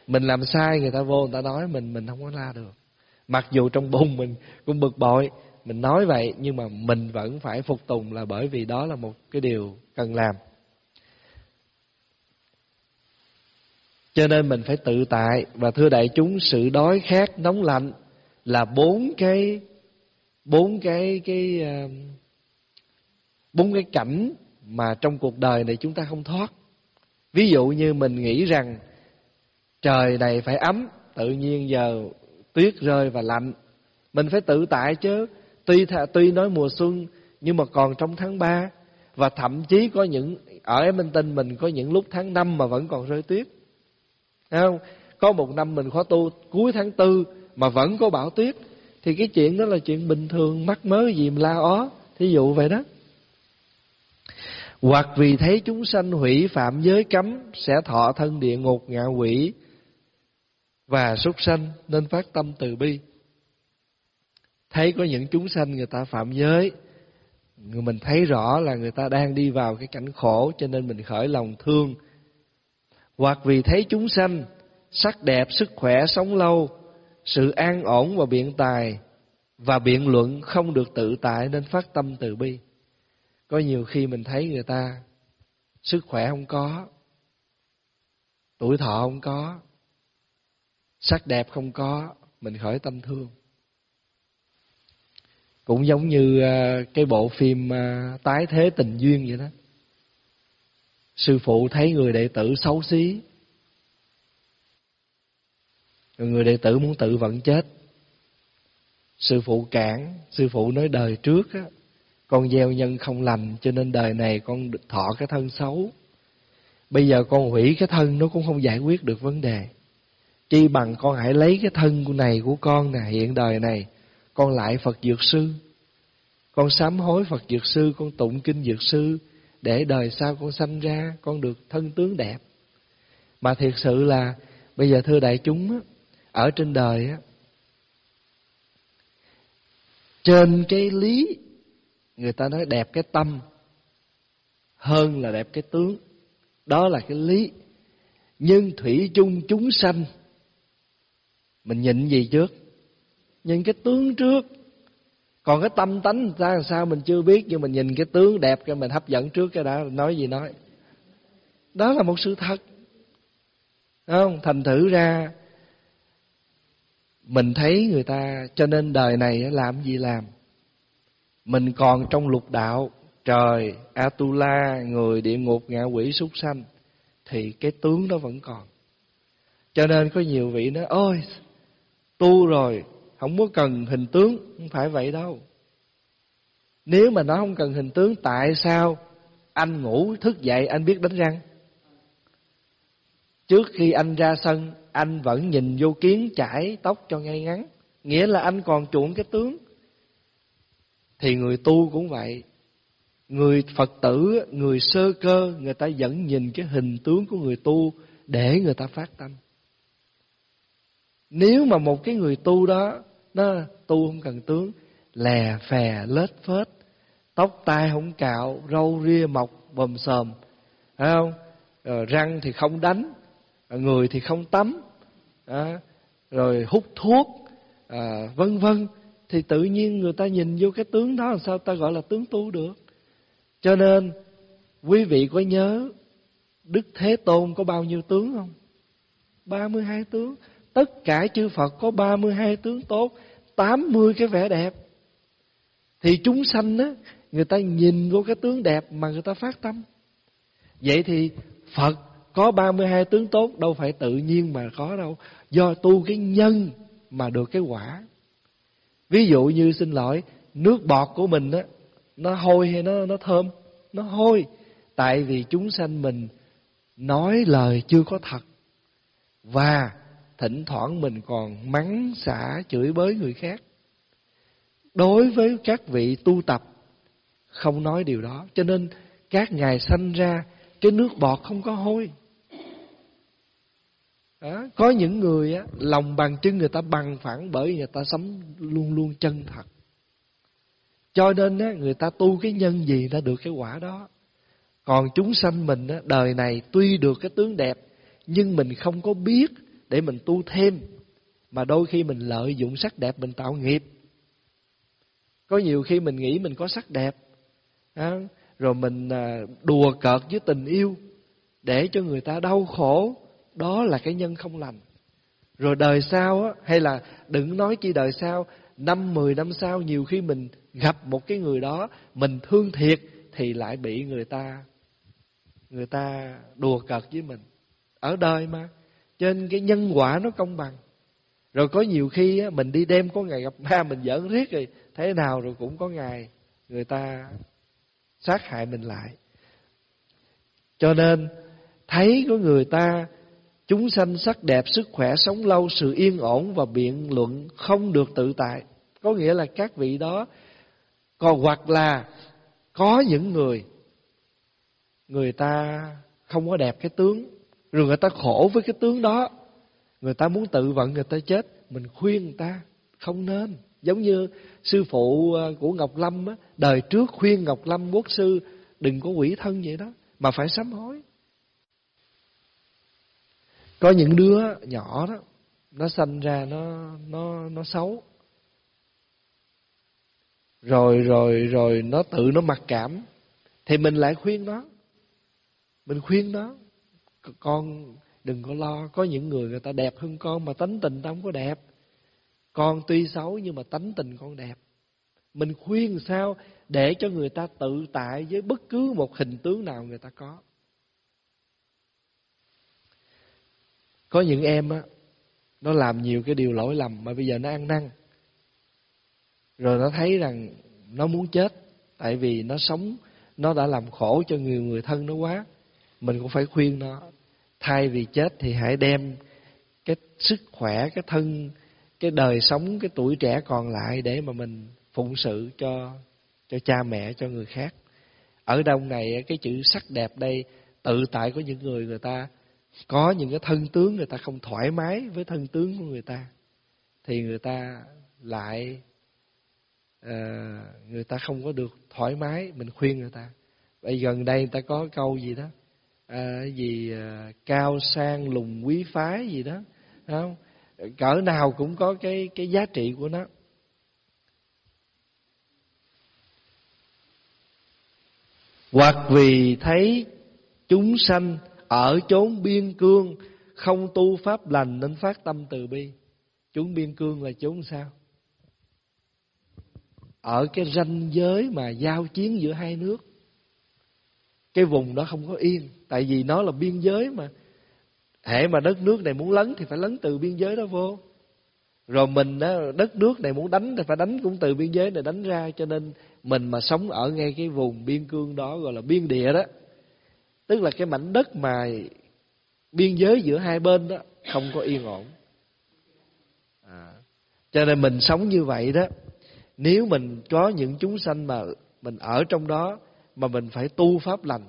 Mình làm sai, người ta vô, người ta nói mình mình không có la được. Mặc dù trong bụng mình cũng bực bội, mình nói vậy, nhưng mà mình vẫn phải phục tùng là bởi vì đó là một cái điều cần làm. Cho nên mình phải tự tại, và thưa đại chúng, sự đói khát, nóng lạnh là bốn cái bốn cái cái ờ, bốn cái cảnh mà trong cuộc đời này chúng ta không thoát ví dụ như mình nghĩ rằng trời này phải ấm tự nhiên giờ tuyết rơi và lạnh mình phải tự tại chứ tuy tuy nói mùa xuân nhưng mà còn trong tháng 3 và thậm chí có những ở Edmonton mình có những lúc tháng 5 mà vẫn còn rơi tuyết. Thấy không? Có một năm mình khóa tu cuối tháng 4 mà vẫn có bão tuyết thì cái chuyện đó là chuyện bình thường mắc mớ gì mà la ó, thí dụ vậy đó. Hoặc vì thấy chúng sanh hủy phạm giới cấm, sẽ thọ thân địa ngục ngạ quỷ và súc sanh, nên phát tâm từ bi. Thấy có những chúng sanh người ta phạm giới, người mình thấy rõ là người ta đang đi vào cái cảnh khổ, cho nên mình khởi lòng thương. Hoặc vì thấy chúng sanh sắc đẹp, sức khỏe, sống lâu, sự an ổn và biện tài và biện luận không được tự tại, nên phát tâm từ bi có nhiều khi mình thấy người ta sức khỏe không có, tuổi thọ không có, sắc đẹp không có, mình khởi tâm thương. Cũng giống như ờ, cái bộ phim ờ, tái thế tình duyên vậy đó. Sư phụ thấy người đệ tử xấu xí. Người đệ tử muốn tự vận chết. Sư phụ cản, sư phụ nói đời trước á con gieo nhân không lành cho nên đời này con thọ cái thân xấu bây giờ con hủy cái thân nó cũng không giải quyết được vấn đề chi bằng con hãy lấy cái thân của này của con nè hiện đời này con lại Phật Dược Sư. Con sám hối Phật Dược Sư, con tụng kinh Dược Sư, để đời sau con sanh ra, con được thân tướng đẹp. Mà thiệt sự là, bây giờ thưa đại chúng, á, ở trên đời, á, trên cái lý, người ta nói đẹp cái tâm, hơn là đẹp cái tướng. Đó là cái lý. Nhưng thủy chung chúng sanh, mình nhịn gì trước? nhìn cái tướng trước còn cái tâm tánh người ta làm sao mình chưa biết nhưng mình nhìn cái tướng đẹp cái mình hấp dẫn trước cái đã nói gì nói đó là một sự thật không thành thử ra mình thấy người ta cho nên đời này làm gì làm mình còn trong lục đạo. Trời, atula, người địa ngục, ngạ quỷ súc sanh, thì cái tướng đó vẫn còn. Cho nên có nhiều vị nói, ôi, tu rồi, không có cần hình tướng. Không phải vậy đâu. Nếu mà nó không cần hình tướng, tại sao anh ngủ thức dậy anh biết đánh răng? Trước khi anh ra sân, anh vẫn nhìn vô kiến chải tóc cho ngay ngắn. Nghĩa là anh còn chuộng cái tướng thì người tu cũng vậy. Người phật tử người sơ cơ người ta vẫn nhìn cái hình tướng của người tu để người ta phát tâm. Nếu mà một cái người tu đó nó tu không cần tướng lè phè lết phết tóc tai không cạo râu ria mọc bầm sờm phải không? Rồi răng thì không đánh người thì không tắm à, rồi hút thuốc à, vân vân thì tự nhiên người ta nhìn vô cái tướng đó làm sao ta gọi là tướng tu được cho nên quý vị có nhớ Đức Thế Tôn có bao nhiêu tướng không? 32 tướng. Tất cả chư Phật có 32 tướng tốt, 80 cái vẻ đẹp. Thì chúng sanh á, người ta nhìn vô cái tướng đẹp mà người ta phát tâm. Vậy thì Phật có 32 tướng tốt đâu phải tự nhiên mà có đâu. Do tu cái nhân mà được cái quả. Ví dụ như xin lỗi, nước bọt của mình á, nó hôi hay nó nó thơm? Nó hôi. Tại vì chúng sanh mình nói lời chưa có thật. Và thỉnh thoảng mình còn mắng xả chửi bới người khác. Đối với các vị tu tập không nói điều đó, cho nên các ngài sanh ra cái nước bọt không có hôi. Đó. Có những người á, lòng bằng chân người ta bằng phẳng bởi người ta sống luôn luôn chân thật. Cho nên á, người ta tu cái nhân gì ta được cái quả đó. Còn chúng sanh mình á, đời này tuy được cái tướng đẹp nhưng mình không có biết để mình tu thêm mà đôi khi mình lợi dụng sắc đẹp mình tạo nghiệp. Có nhiều khi mình nghĩ mình có sắc đẹp à, rồi mình à, đùa cợt với tình yêu để cho người ta đau khổ, đó là cái nhân không lành. Rồi đời sau á, hay là đừng nói chi đời sau, năm mười năm sau nhiều khi mình gặp một cái người đó, mình thương thiệt thì lại bị người ta người ta đùa cợt với mình. Ở đời mà, trên cái nhân quả nó công bằng. Rồi có nhiều khi á, mình đi đêm có ngày gặp ma mình giỡn riết rồi thế nào rồi cũng có ngày người ta sát hại mình lại. Cho nên thấy có người ta chúng sanh sắc đẹp, sức khỏe, sống lâu, sự yên ổn và biện luận không được tự tại. Có nghĩa là các vị đó còn hoặc là có những người người ta không có đẹp cái tướng rồi người ta khổ với cái tướng đó. Người ta muốn tự vận người ta chết. Mình khuyên người ta không nên. Giống như sư phụ ờ, của ngọc lâm á đời trước khuyên ngọc lâm quốc sư đừng có quỷ thân vậy đó mà phải sám hối có những đứa nhỏ đó, nó sanh ra nó nó nó xấu. Rồi rồi rồi nó tự nó mặc cảm. Thì mình lại khuyên nó. Mình khuyên nó con đừng có lo, có những người người ta đẹp hơn con mà tánh tình ta không có đẹp. Con tuy xấu nhưng mà tánh tình con đẹp. Mình khuyên sao để cho người ta tự tại với bất cứ một hình tướng nào người ta có. Có những em á, nó làm nhiều cái điều lỗi lầm mà bây giờ nó ăn năn. Rồi nó thấy rằng nó muốn chết, tại vì nó sống, nó đã làm khổ cho người người thân nó quá. Mình cũng phải khuyên nó, thay vì chết thì hãy đem cái sức khỏe, cái thân, cái đời sống, cái tuổi trẻ còn lại để mà mình phụng sự cho cho cha mẹ, cho người khác. Ở đông này cái chữ sắc đẹp đây, tự tại của những người người ta có những cái thân tướng người ta không thoải mái với thân tướng của người ta thì người ta lại uh, người ta không có được thoải mái. Mình khuyên người ta Bây gần đây người ta có câu gì đó à, gì à, cao sang lùng quý phái gì đó không? Cỡ nào cũng có cái cái giá trị của nó. Hoặc vì thấy chúng sanh ở chốn biên cương không tu pháp lành nên phát tâm từ bi. Chốn biên cương là chốn sao? Ở cái ranh giới mà giao chiến giữa hai nước. Cái vùng đó không có yên tại vì nó là biên giới mà. Hệ mà đất nước này muốn lấn thì phải lấn từ biên giới đó vô. Rồi mình đó, đất nước này muốn đánh thì phải đánh cũng từ biên giới này đánh ra cho nên mình mà sống ở ngay cái vùng biên cương đó gọi là biên địa đó tức là cái mảnh đất mà biên giới giữa hai bên đó không có yên ổn. À, cho nên mình sống như vậy đó nếu mình có những chúng sanh mà mình ở trong đó mà mình phải tu pháp lành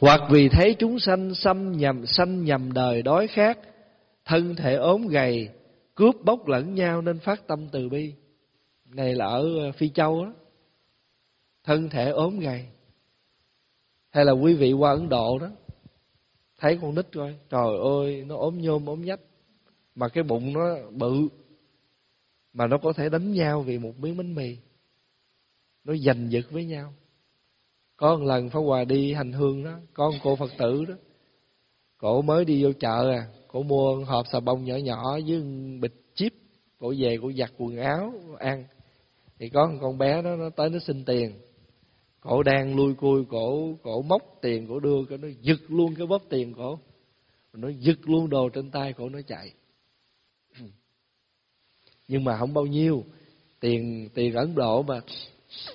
hoặc vì thấy chúng sanh xâm nhầm sanh nhầm đời đói khát thân thể ốm gầy cướp bóc lẫn nhau nên phát tâm từ bi. Này là ở phi châu đó thân thể ốm gầy hay là quý vị qua ấn độ đó, thấy con nít coi, trời ơi, nó ốm nhôm, ốm nhách, mà cái bụng nó bự, mà nó có thể đánh nhau vì một miếng bánh mì. Nó giành giật với nhau. Có một lần Pháp Hòa đi hành hương đó, có một cô Phật tử đó, cổ mới đi vô chợ à cổ mua hộp xà bông nhỏ nhỏ với bịch chip, cổ về cổ giặt quần áo ăn. Thì có một con bé đó, nó tới nó xin tiền cổ đang lui cui, cổ cổ móc tiền, cổ đưa, cái nó giật luôn cái bóp tiền, cổ. Nó giật luôn đồ trên tay, cổ nó chạy. Nhưng mà không bao nhiêu. Tiền tiền ấn độ mà.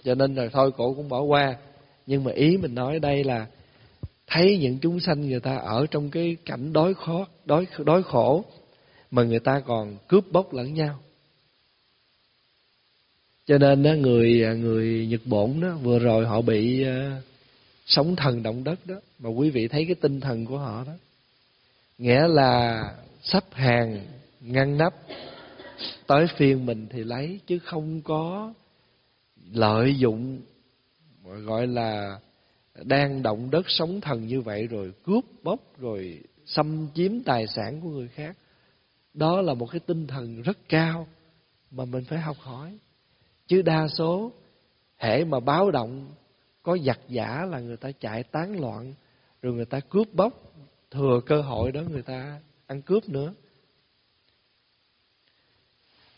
Cho nên là thôi, cổ cũng bỏ qua. Nhưng mà ý mình nói đây là thấy những chúng sanh người ta ở trong cái cảnh đói khó, đói đói khổ mà người ta còn cướp bóc lẫn nhau cho nên đó người à, người Nhật Bản đó, vừa rồi họ bị à, sóng thần động đất đó. Mà quý vị thấy cái tinh thần của họ đó. Nghĩa là sắp hàng, ngăn nắp, tới phiên mình thì lấy, chứ không có lợi dụng, gọi là, đang động đất, sóng thần như vậy rồi cướp bóc, rồi xâm chiếm tài sản của người khác. Đó là một cái tinh thần rất cao mà mình phải học hỏi chứ đa số hễ mà báo động, có giặc giả là người ta chạy tán loạn, rồi người ta cướp bóc, thừa cơ hội đó người ta ăn cướp nữa.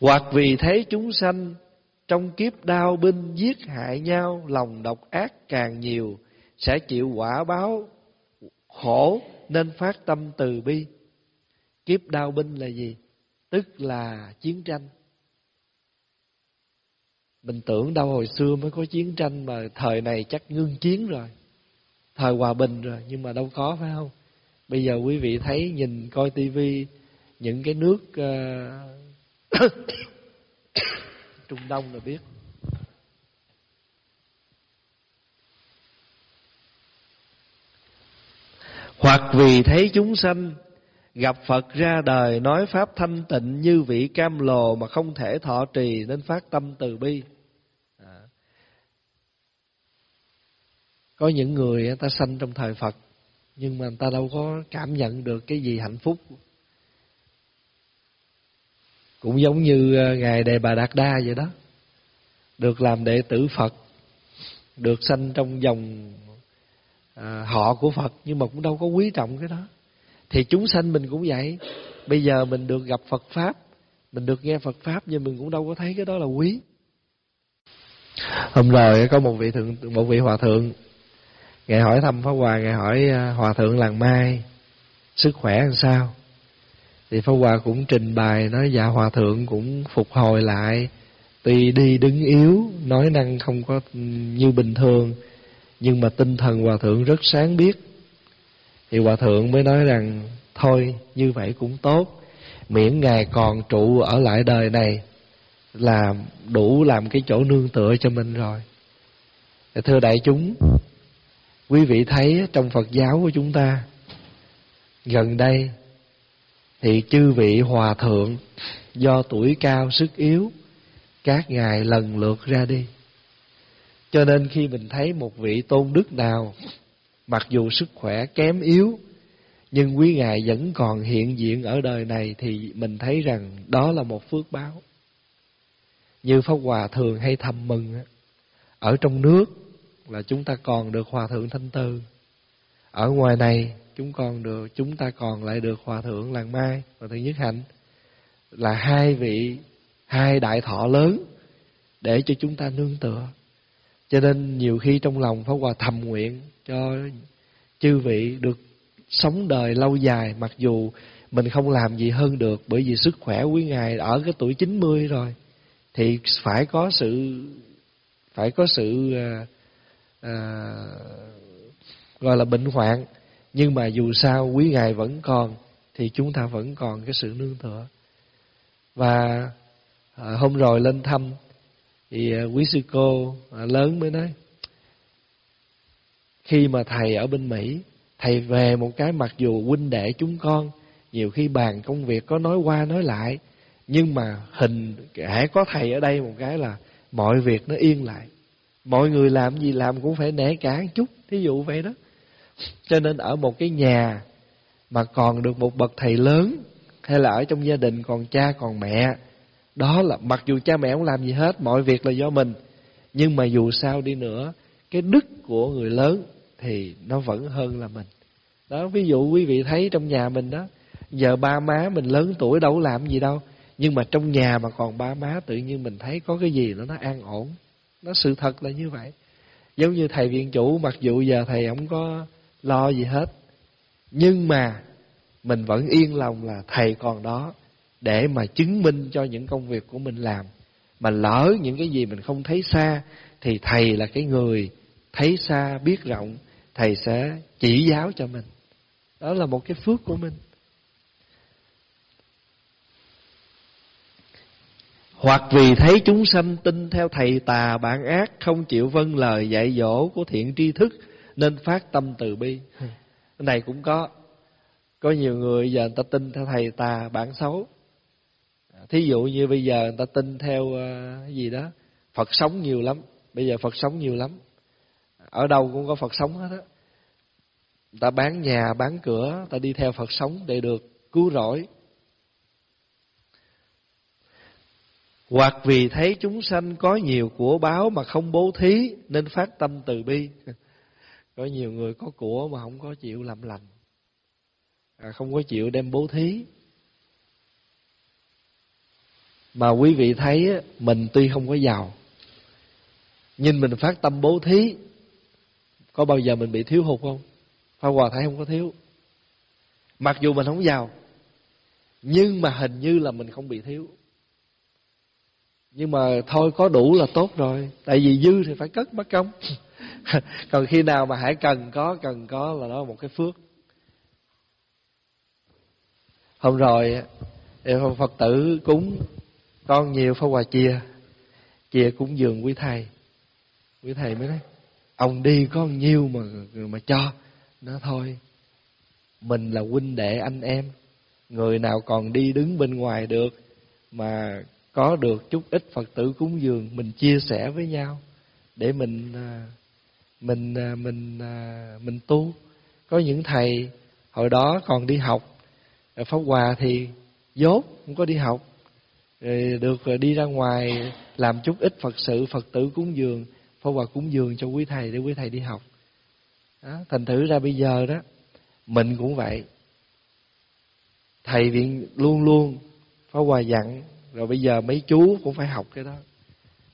Hoặc vì thấy chúng sanh, trong kiếp đao binh giết hại nhau, lòng độc ác càng nhiều, sẽ chịu quả báo khổ nên phát tâm từ bi. Kiếp đao binh là gì? Tức là chiến tranh mình tưởng đâu hồi xưa mới có chiến tranh mà thời này chắc ngưng chiến rồi thời hòa bình rồi nhưng mà đâu có phải không bây giờ quý vị thấy nhìn coi tivi những cái nước uh, trung đông là biết hoặc vì thấy chúng sanh gặp Phật ra đời nói pháp thanh tịnh như vị cam lồ mà không thể thọ trì nên phát tâm từ bi. Có những người người ta sanh trong thời Phật nhưng mà người ta đâu có cảm nhận được cái gì hạnh phúc. Cũng giống như ờ, ngài Đề Bà Đạt Đa vậy đó. Được làm đệ tử Phật, được sanh trong dòng à, họ của Phật nhưng mà cũng đâu có quý trọng cái đó thì chúng sanh mình cũng vậy bây giờ mình được gặp Phật pháp mình được nghe Phật pháp nhưng mình cũng đâu có thấy cái đó là quý hôm rồi có một vị thượng một vị hòa thượng ngài hỏi thăm pháp hòa, ngài hỏi à, hòa thượng làng mai, sức khỏe làm sao? Thì pháp hòa cũng trình bày, nói dạ hòa thượng cũng phục hồi lại, tuy đi đứng yếu, nói năng không có ừ, như bình thường, nhưng mà tinh thần hòa thượng rất sáng biết thì hòa thượng mới nói rằng, thôi, như vậy cũng tốt, miễn ngài còn trụ ở lại đời này là đủ làm cái chỗ nương tựa cho mình rồi. Thưa đại chúng quý vị thấy trong phật giáo của chúng ta, gần đây thì chư vị hòa thượng do tuổi cao sức yếu, các ngài lần lượt ra đi. Cho nên khi mình thấy một vị tôn đức nào, mặc dù sức khỏe kém yếu, nhưng quý ngài vẫn còn hiện diện ở đời này thì mình thấy rằng đó là một phước báo. Như pháp hòa thường hay thầm mừng ở trong nước là chúng ta còn được hòa thượng thanh tư ở ngoài này, chúng còn được, chúng ta còn lại được hòa thượng làng mai và thượng nhất hạnh. Là hai vị, hai đại thọ lớn để cho chúng ta nương tựa. Cho nên nhiều khi trong lòng Pháp Hòa thầm nguyện cho chư vị được sống đời lâu dài, mặc dù mình không làm gì hơn được bởi vì sức khỏe quý ngài ở cái tuổi 90 rồi, thì phải có sự, phải có sự à, à, gọi là bệnh hoạn. Nhưng mà dù sao quý ngài vẫn còn thì chúng ta vẫn còn cái sự nương tựa. Và à, hôm rồi lên thăm thì à, quý sư cô à, lớn mới nói khi mà thầy ở bên Mỹ thầy về một cái mặc dù huynh đệ chúng con nhiều khi bàn công việc có nói qua nói lại nhưng mà hình hãy có thầy ở đây một cái là mọi việc nó yên lại mọi người làm gì làm cũng phải nể cả một chút, thí dụ vậy đó. Cho nên ở một cái nhà mà còn được một bậc thầy lớn, hay là ở trong gia đình còn cha, còn mẹ, đó là mặc dù cha mẹ không làm gì hết, mọi việc là do mình. Nhưng mà dù sao đi nữa, cái đức của người lớn thì nó vẫn hơn là mình. Đó, ví dụ quý vị thấy trong nhà mình đó, giờ ba má mình lớn tuổi đâu có làm gì đâu, nhưng mà trong nhà mà còn ba má tự nhiên mình thấy có cái gì nó nó an ổn nó sự thật là như vậy. Giống như thầy viện chủ, mặc dù giờ thầy không có lo gì hết, nhưng mà mình vẫn yên lòng là thầy còn đó để mà chứng minh cho những công việc của mình làm. Mà lỡ những cái gì mình không thấy xa, thì thầy là cái người thấy xa biết rộng, thầy sẽ chỉ giáo cho mình. Đó là một cái phước của mình. Hoặc vì thấy chúng sanh tin theo thầy tà bản ác không chịu vâng lời dạy dỗ của thiện tri thức nên phát tâm từ bi. Cái này cũng có có nhiều người giờ người ta tin theo thầy tà bản xấu. Thí dụ như bây giờ người ta tin theo uh, cái gì đó phật sống nhiều lắm. Bây giờ phật sống nhiều lắm. Ở đâu cũng có phật sống hết á. Người ta bán nhà bán cửa ta đi theo phật sống để được cứu rỗi hoặc vì thấy chúng sanh có nhiều của báo mà không bố thí nên phát tâm từ bi. Có nhiều người có của mà không có chịu làm lành. À, không có chịu đem bố thí. Mà quý vị thấy mình tuy không có giàu nhưng mình phát tâm bố thí có bao giờ mình bị thiếu hụt không? Pháp Hòa thấy không có thiếu. Mặc dù mình không giàu nhưng mà hình như là mình không bị thiếu nhưng mà thôi, có đủ là tốt rồi. Tại vì dư thì phải cất mất công. Còn khi nào mà hãy cần có cần có là đó một cái phước. Hôm rồi phật tử cúng con nhiều phá hòa chia chia cúng dường quý thầy. Quý thầy mới nói, ông đi có nhiêu mà mà cho. Nó thôi, mình là huynh đệ anh em. Người nào còn đi đứng bên ngoài được mà có được chút ít phật tử cúng dường mình chia sẻ với nhau để mình à, mình à, mình mình mình tu. Có những thầy hồi đó còn đi học pháp hòa thì dốt không có đi học. Rồi được đi ra ngoài làm chút ít phật sự phật tử cúng dường pháp hòa cúng dường cho quý thầy để quý thầy đi học. Đó, thành thử ra bây giờ đó mình cũng vậy. Thầy viện luôn luôn pháp hòa dặn rồi bây giờ mấy chú cũng phải học cái đó.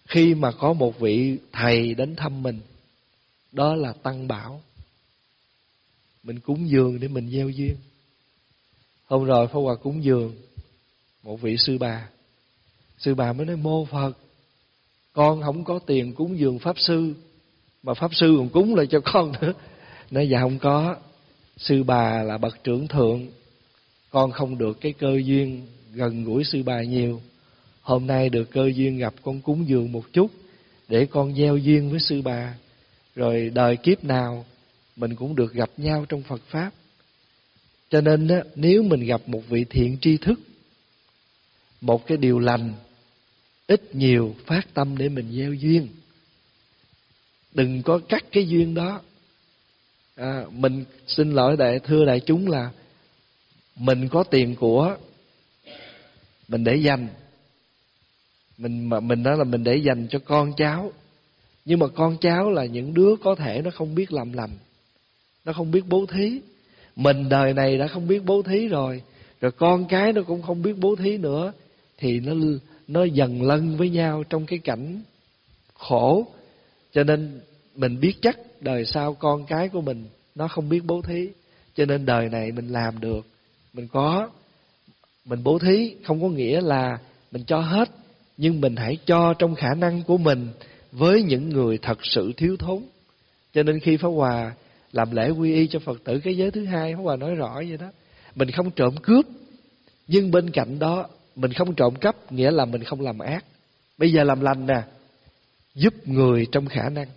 Khi mà có một vị thầy đến thăm mình, đó là tăng bảo. Mình cúng dường để mình gieo duyên. Hôm rồi phó hòa cúng dường một vị sư bà. Sư bà mới nói, mô phật, con không có tiền cúng dường pháp sư, mà pháp sư còn cúng lại cho con nữa. Nói dạ không có. Sư bà là bậc trưởng thượng, con không được cái cơ duyên gần gũi sư bà nhiều. Hôm nay được cơ duyên gặp con cúng dường một chút để con gieo duyên với sư bà. Rồi đời kiếp nào mình cũng được gặp nhau trong Phật pháp. Cho nên nếu mình gặp một vị thiện tri thức một cái điều lành ít nhiều phát tâm để mình gieo duyên. Đừng có cắt cái duyên đó. À, mình xin lỗi đại thưa đại chúng là mình có tiền của mình để dành. Mình mà mình nói là mình để dành cho con cháu. Nhưng mà con cháu là những đứa có thể nó không biết làm lành. Nó không biết bố thí. Mình đời này đã không biết bố thí rồi. Rồi con cái nó cũng không biết bố thí nữa. Thì nó nó dần lân với nhau trong cái cảnh khổ. Cho nên mình biết chắc đời sau con cái của mình nó không biết bố thí. Cho nên đời này mình làm được. Mình có mình bố thí, không có nghĩa là mình cho hết, nhưng mình hãy cho trong khả năng của mình với những người thật sự thiếu thốn. Cho nên khi Pháp Hòa làm lễ quy y cho Phật tử cái giới thứ hai, Pháp Hòa nói rõ vậy đó. Mình không trộm cướp, nhưng bên cạnh đó, mình không trộm cắp, nghĩa là mình không làm ác. Bây giờ làm lành nè, giúp người trong khả năng.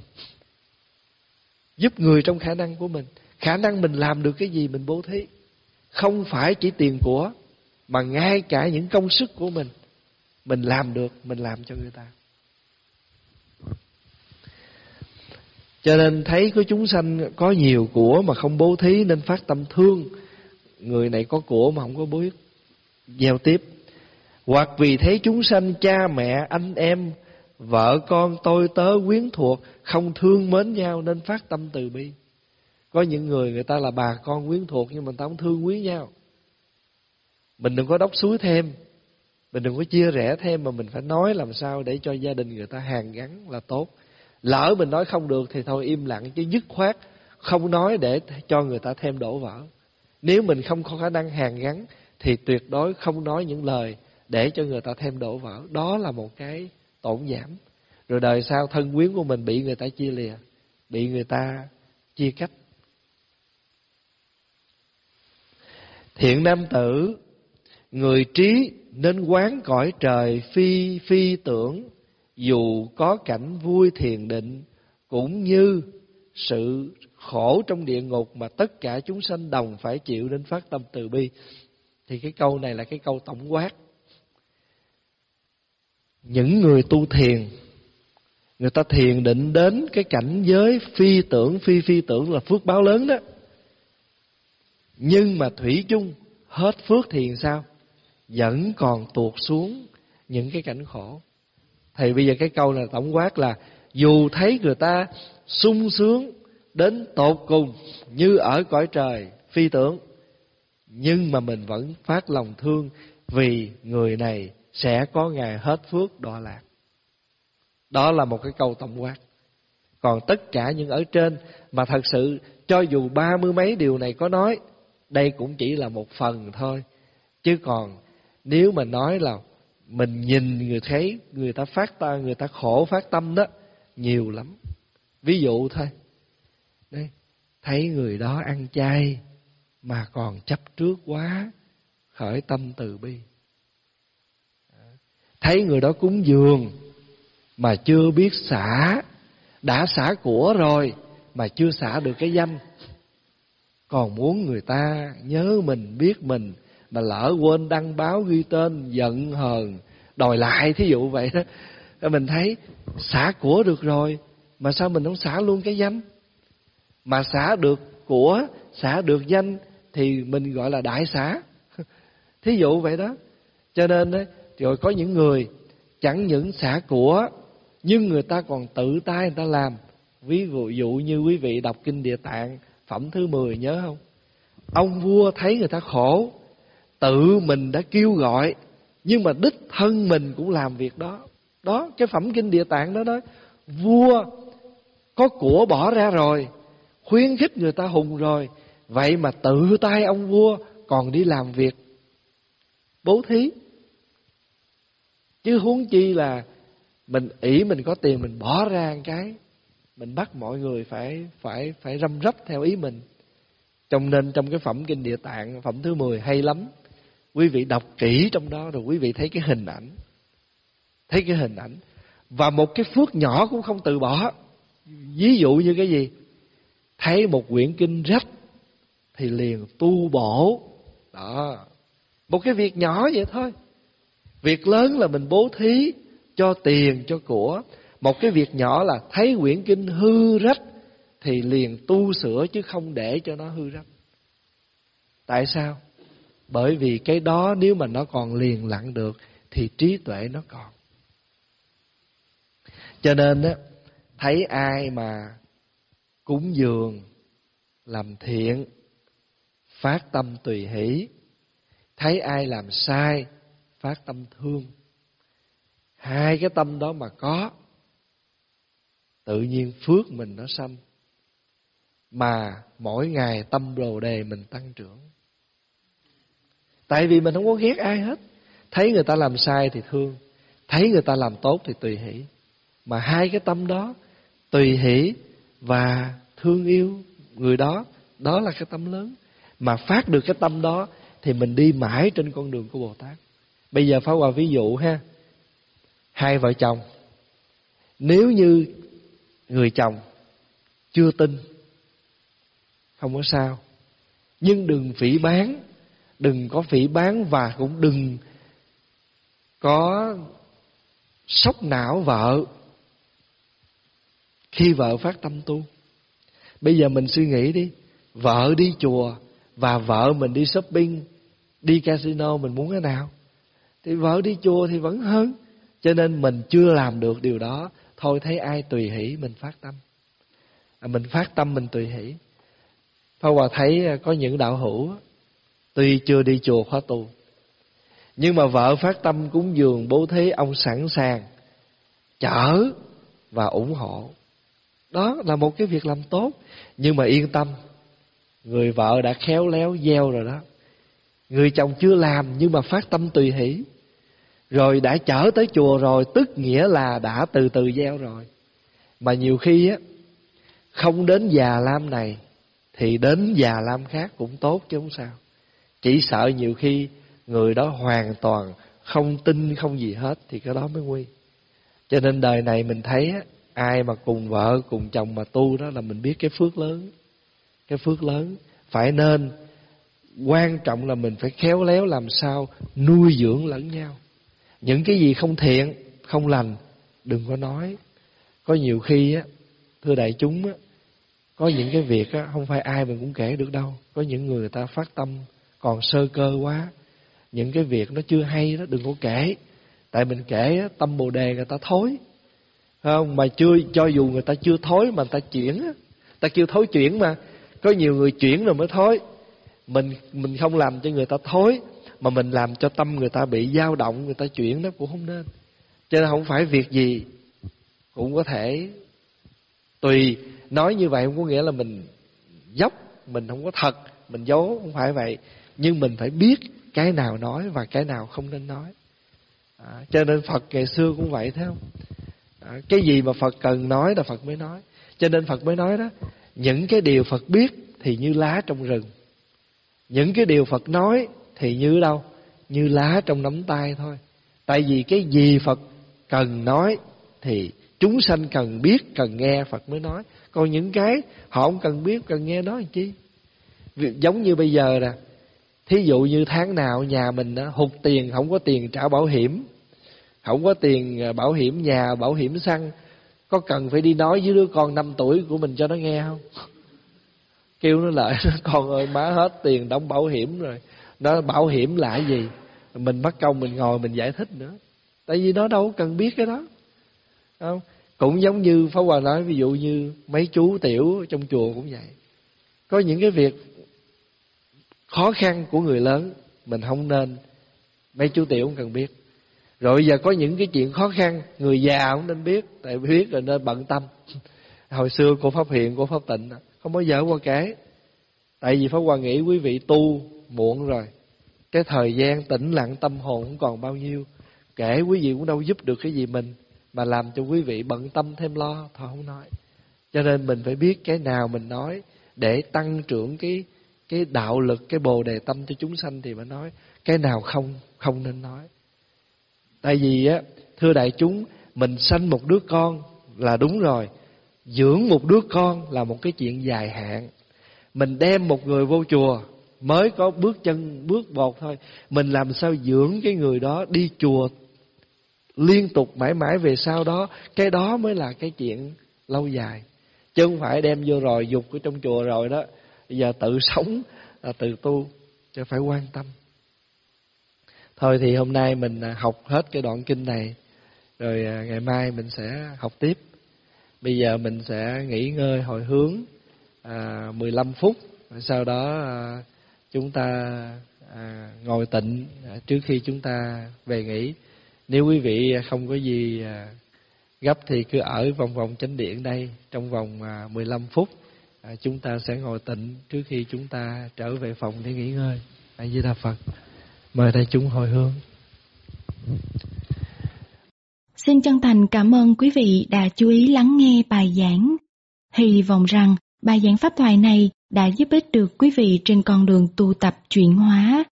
Giúp người trong khả năng của mình. Khả năng mình làm được cái gì mình bố thí. Không phải chỉ tiền của mà ngay cả những công sức của mình mình làm được, mình làm cho người ta. Cho nên thấy có chúng sanh có nhiều của mà không bố thí nên phát tâm thương. Người này có của mà không có biết gieo tiếp. Hoặc vì thấy chúng sanh cha mẹ, anh em, vợ con, tôi, tớ quyến thuộc, không thương mến nhau nên phát tâm từ bi. Có những người người ta là bà con quyến thuộc nhưng mà ta không thương quý nhau mình đừng có đốc suối thêm. Mình đừng có chia rẽ thêm mà mình phải nói làm sao để cho gia đình người ta hàn gắn là tốt. Lỡ mình nói không được thì thôi im lặng, chứ dứt khoát không nói để cho người ta thêm đổ vỡ. Nếu mình không có khả năng hàn gắn thì tuyệt đối không nói những lời để cho người ta thêm đổ vỡ. Đó là một cái tổn giảm. Rồi đời sau thân quyến của mình bị người ta chia lìa, bị người ta chia cách. Thiện nam tử người trí nên quán cõi trời phi phi tưởng, dù có cảnh vui thiền định, cũng như sự khổ trong địa ngục mà tất cả chúng sanh đồng phải chịu nên phát tâm từ bi. Thì cái câu này là cái câu tổng quát. Những người tu thiền, người ta thiền định đến cái cảnh giới phi tưởng, phi phi tưởng là phước báo lớn đó. Nhưng mà thủy chung, hết phước thiền sao? Vẫn còn tuột xuống những cái cảnh khổ. Thì bây giờ cái câu là tổng quát là, dù thấy người ta sung sướng đến tột cùng như ở cõi trời, phi tưởng, nhưng mà mình vẫn phát lòng thương vì người này sẽ có ngày hết phước đọa lạc. Đó là một cái câu tổng quát. Còn tất cả những ở trên mà thật sự cho dù ba mươi mấy điều này có nói, đây cũng chỉ là một phần thôi. Chứ còn nếu mà nói là mình nhìn người thấy người ta phát ta người ta khổ phát tâm đó nhiều lắm. Ví dụ thôi. Đấy, thấy người đó ăn chay mà còn chấp trước quá khởi tâm từ bi. Thấy người đó cúng dường mà chưa biết xả đã xả của rồi mà chưa xả được cái danh còn muốn người ta nhớ mình biết mình mà lỡ quên đăng báo ghi tên, giận hờn, đòi lại, thí dụ vậy đó. Mình thấy, xả của được rồi, mà sao mình không xả luôn cái danh? Mà xả được của, xả được danh, thì mình gọi là đại xả. Thí dụ vậy đó. Cho nên rồi có những người, chẳng những xả của, nhưng người ta còn tự tay người ta làm. Ví dụ dụ như quý vị đọc kinh địa tạng, phẩm thứ 10 nhớ không? Ông vua thấy người ta khổ tự mình đã kêu gọi, nhưng mà đích thân mình cũng làm việc đó. Đó, cái phẩm kinh địa tạng đó đó vua có của bỏ ra rồi, khuyến khích người ta hùng rồi, vậy mà tự tay ông vua còn đi làm việc. Bố thí, chứ huống chi là mình ỷ mình có tiền mình bỏ ra một cái, mình bắt mọi người phải phải phải răm rắp theo ý mình. Trong nên trong cái phẩm kinh địa tạng, phẩm thứ 10 hay lắm quý vị đọc kỹ trong đó rồi quý vị thấy cái hình ảnh. Thấy cái hình ảnh. Và một cái phước nhỏ cũng không từ bỏ. Ví dụ như cái gì? Thấy một quyển kinh rách thì liền tu bổ. Đó. Một cái việc nhỏ vậy thôi. Việc lớn là mình bố thí cho tiền cho của. Một cái việc nhỏ là thấy quyển kinh hư rách thì liền tu sửa chứ không để cho nó hư rách. Tại sao? Bởi vì cái đó nếu mà nó còn liền lặng được, thì trí tuệ nó còn. Cho nên á, thấy ai mà cúng dường, làm thiện, phát tâm tùy hỷ, thấy ai làm sai, phát tâm thương. Hai cái tâm đó mà có, tự nhiên phước mình nó sanh. Mà mỗi ngày tâm bồ đề mình tăng trưởng tại vì mình không có ghét ai hết. Thấy người ta làm sai thì thương. Thấy người ta làm tốt thì tùy hỷ. Mà hai cái tâm đó, tùy hỷ và thương yêu người đó đó là cái tâm lớn. Mà phát được cái tâm đó thì mình đi mãi trên con đường của bồ tát. Bây giờ phá hòa ví dụ ha. Hai vợ chồng. Nếu như người chồng chưa tin, không có sao. Nhưng đừng phỉ bán đừng có phỉ bán và cũng đừng có sốc não vợ. Khi vợ phát tâm tu bây giờ mình suy nghĩ đi. Vợ đi chùa và vợ mình đi shopping đi casino mình muốn cái nào? Thì vợ đi chùa thì vẫn hơn. Cho nên mình chưa làm được điều đó. Thôi thấy ai tùy hỷ mình phát tâm. À, mình phát tâm mình tùy hỷ. Pháp Hòa thấy à, có những đạo hữu tuy chưa đi chùa khóa tu, nhưng mà vợ phát tâm cúng dường bố thí ông sẵn sàng, chở và ủng hộ. Đó là một cái việc làm tốt, nhưng mà yên tâm, người vợ đã khéo léo gieo rồi đó. Người chồng chưa làm nhưng mà phát tâm tùy hỷ, rồi đã chở tới chùa rồi, tức nghĩa là đã từ từ gieo rồi. Mà nhiều khi á, không đến già lam này thì đến già lam khác cũng tốt chứ không sao chỉ sợ nhiều khi người đó hoàn toàn không tin không gì hết thì cái đó mới nguy. Cho nên đời này mình thấy ai mà cùng vợ cùng chồng mà tu đó là mình biết cái phước lớn. Cái phước lớn. Phải nên quan trọng là mình phải khéo léo làm sao nuôi dưỡng lẫn nhau. Những cái gì không thiện không lành đừng có nói. Có nhiều khi á thưa đại chúng á có những cái việc á không phải ai mình cũng kể được đâu. Có những người, người ta phát tâm còn sơ cơ quá. Những cái việc nó chưa hay đó, đừng có kể. Tại mình kể tâm bồ đề người ta thối. Không? Mà chưa, cho dù người ta chưa thối mà người ta chuyển ta kêu thối chuyển mà. Có nhiều người chuyển rồi mới thối. Mình mình không làm cho người ta thối, mà mình làm cho tâm người ta bị dao động, người ta chuyển nó cũng không nên. Cho nên không phải việc gì cũng có thể. Tùy, nói như vậy không có nghĩa là mình dốc, mình không có thật, mình giấu, không phải vậy nhưng mình phải biết cái nào nói và cái nào không nên nói. À, cho nên phật ngày xưa cũng vậy thấy không? À, cái gì mà phật cần nói là phật mới nói. Cho nên phật mới nói đó những cái điều phật biết thì như lá trong rừng. Những cái điều phật nói thì như đâu? Như lá trong nắm tay thôi. Tại vì cái gì phật cần nói thì chúng sanh cần biết cần nghe phật mới nói. Còn những cái họ không cần biết cần nghe nói làm chi? Việc giống như bây giờ nè thí dụ như tháng nào nhà mình hụt tiền, không có tiền trả bảo hiểm. Không có tiền à, bảo hiểm nhà, bảo hiểm xăng, có cần phải đi nói với đứa con 5 tuổi của mình cho nó nghe không? Kêu nó lại, con ơi, má hết tiền đóng bảo hiểm rồi. Nó bảo hiểm là gì? Mình bắt công mình ngồi mình giải thích nữa. Tại vì nó đâu cần biết cái đó. Không? Cũng giống như Pháp Hòa nói, ví dụ như mấy chú tiểu trong chùa cũng vậy. Có những cái việc khó khăn của người lớn, mình không nên. Mấy chú tiểu cũng cần biết. Rồi giờ có những cái chuyện khó khăn, người già cũng nên biết, tại biết rồi nên bận tâm. Hồi xưa cô pháp hiện cô pháp tịnh, không bao giờ qua kể. Tại vì pháp hòa nghĩ quý vị tu muộn rồi. Cái thời gian tĩnh lặng tâm hồn cũng còn bao nhiêu. Kể quý vị cũng đâu giúp được cái gì mình, mà làm cho quý vị bận tâm thêm lo, thôi không nói. Cho nên mình phải biết cái nào mình nói để tăng trưởng cái cái đạo lực, cái bồ đề tâm cho chúng sanh thì mới nói, cái nào không không nên nói. Tại vì á, thưa đại chúng, mình sanh một đứa con là đúng rồi, dưỡng một đứa con là một cái chuyện dài hạn. Mình đem một người vô chùa mới có bước chân, bước bột thôi. Mình làm sao dưỡng cái người đó đi chùa liên tục mãi mãi về sau đó, cái đó mới là cái chuyện lâu dài. Chứ không phải đem vô rồi dục ở trong chùa rồi đó giờ tự sống là tự tu cho phải quan tâm thôi thì hôm nay mình à, học hết cái đoạn kinh này rồi à, ngày mai mình sẽ học tiếp Bây giờ mình sẽ nghỉ ngơi hồi hướng à, 15 phút, sau đó à, chúng ta à, ngồi tịnh à, trước khi chúng ta về nghỉ. Nếu quý vị không có gì à, gấp thì cứ ở vòng vòng chánh điện đây trong vòng à, 15 phút. À, chúng ta sẽ ngồi tịnh trước khi chúng ta trở về phòng để nghỉ ngơi. A Di Đà Phật. Mời đại chúng hồi hướng. Xin chân thành cảm ơn quý vị đã chú ý lắng nghe bài giảng. Hy vọng rằng bài giảng pháp thoại này đã giúp ích được quý vị trên con đường tu tập chuyển hóa.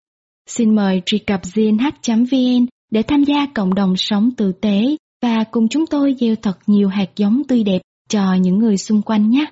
Xin mời truy cập gnh.vn để tham gia cộng đồng sống tử tế và cùng chúng tôi gieo thật nhiều hạt giống tươi đẹp cho những người xung quanh nhé.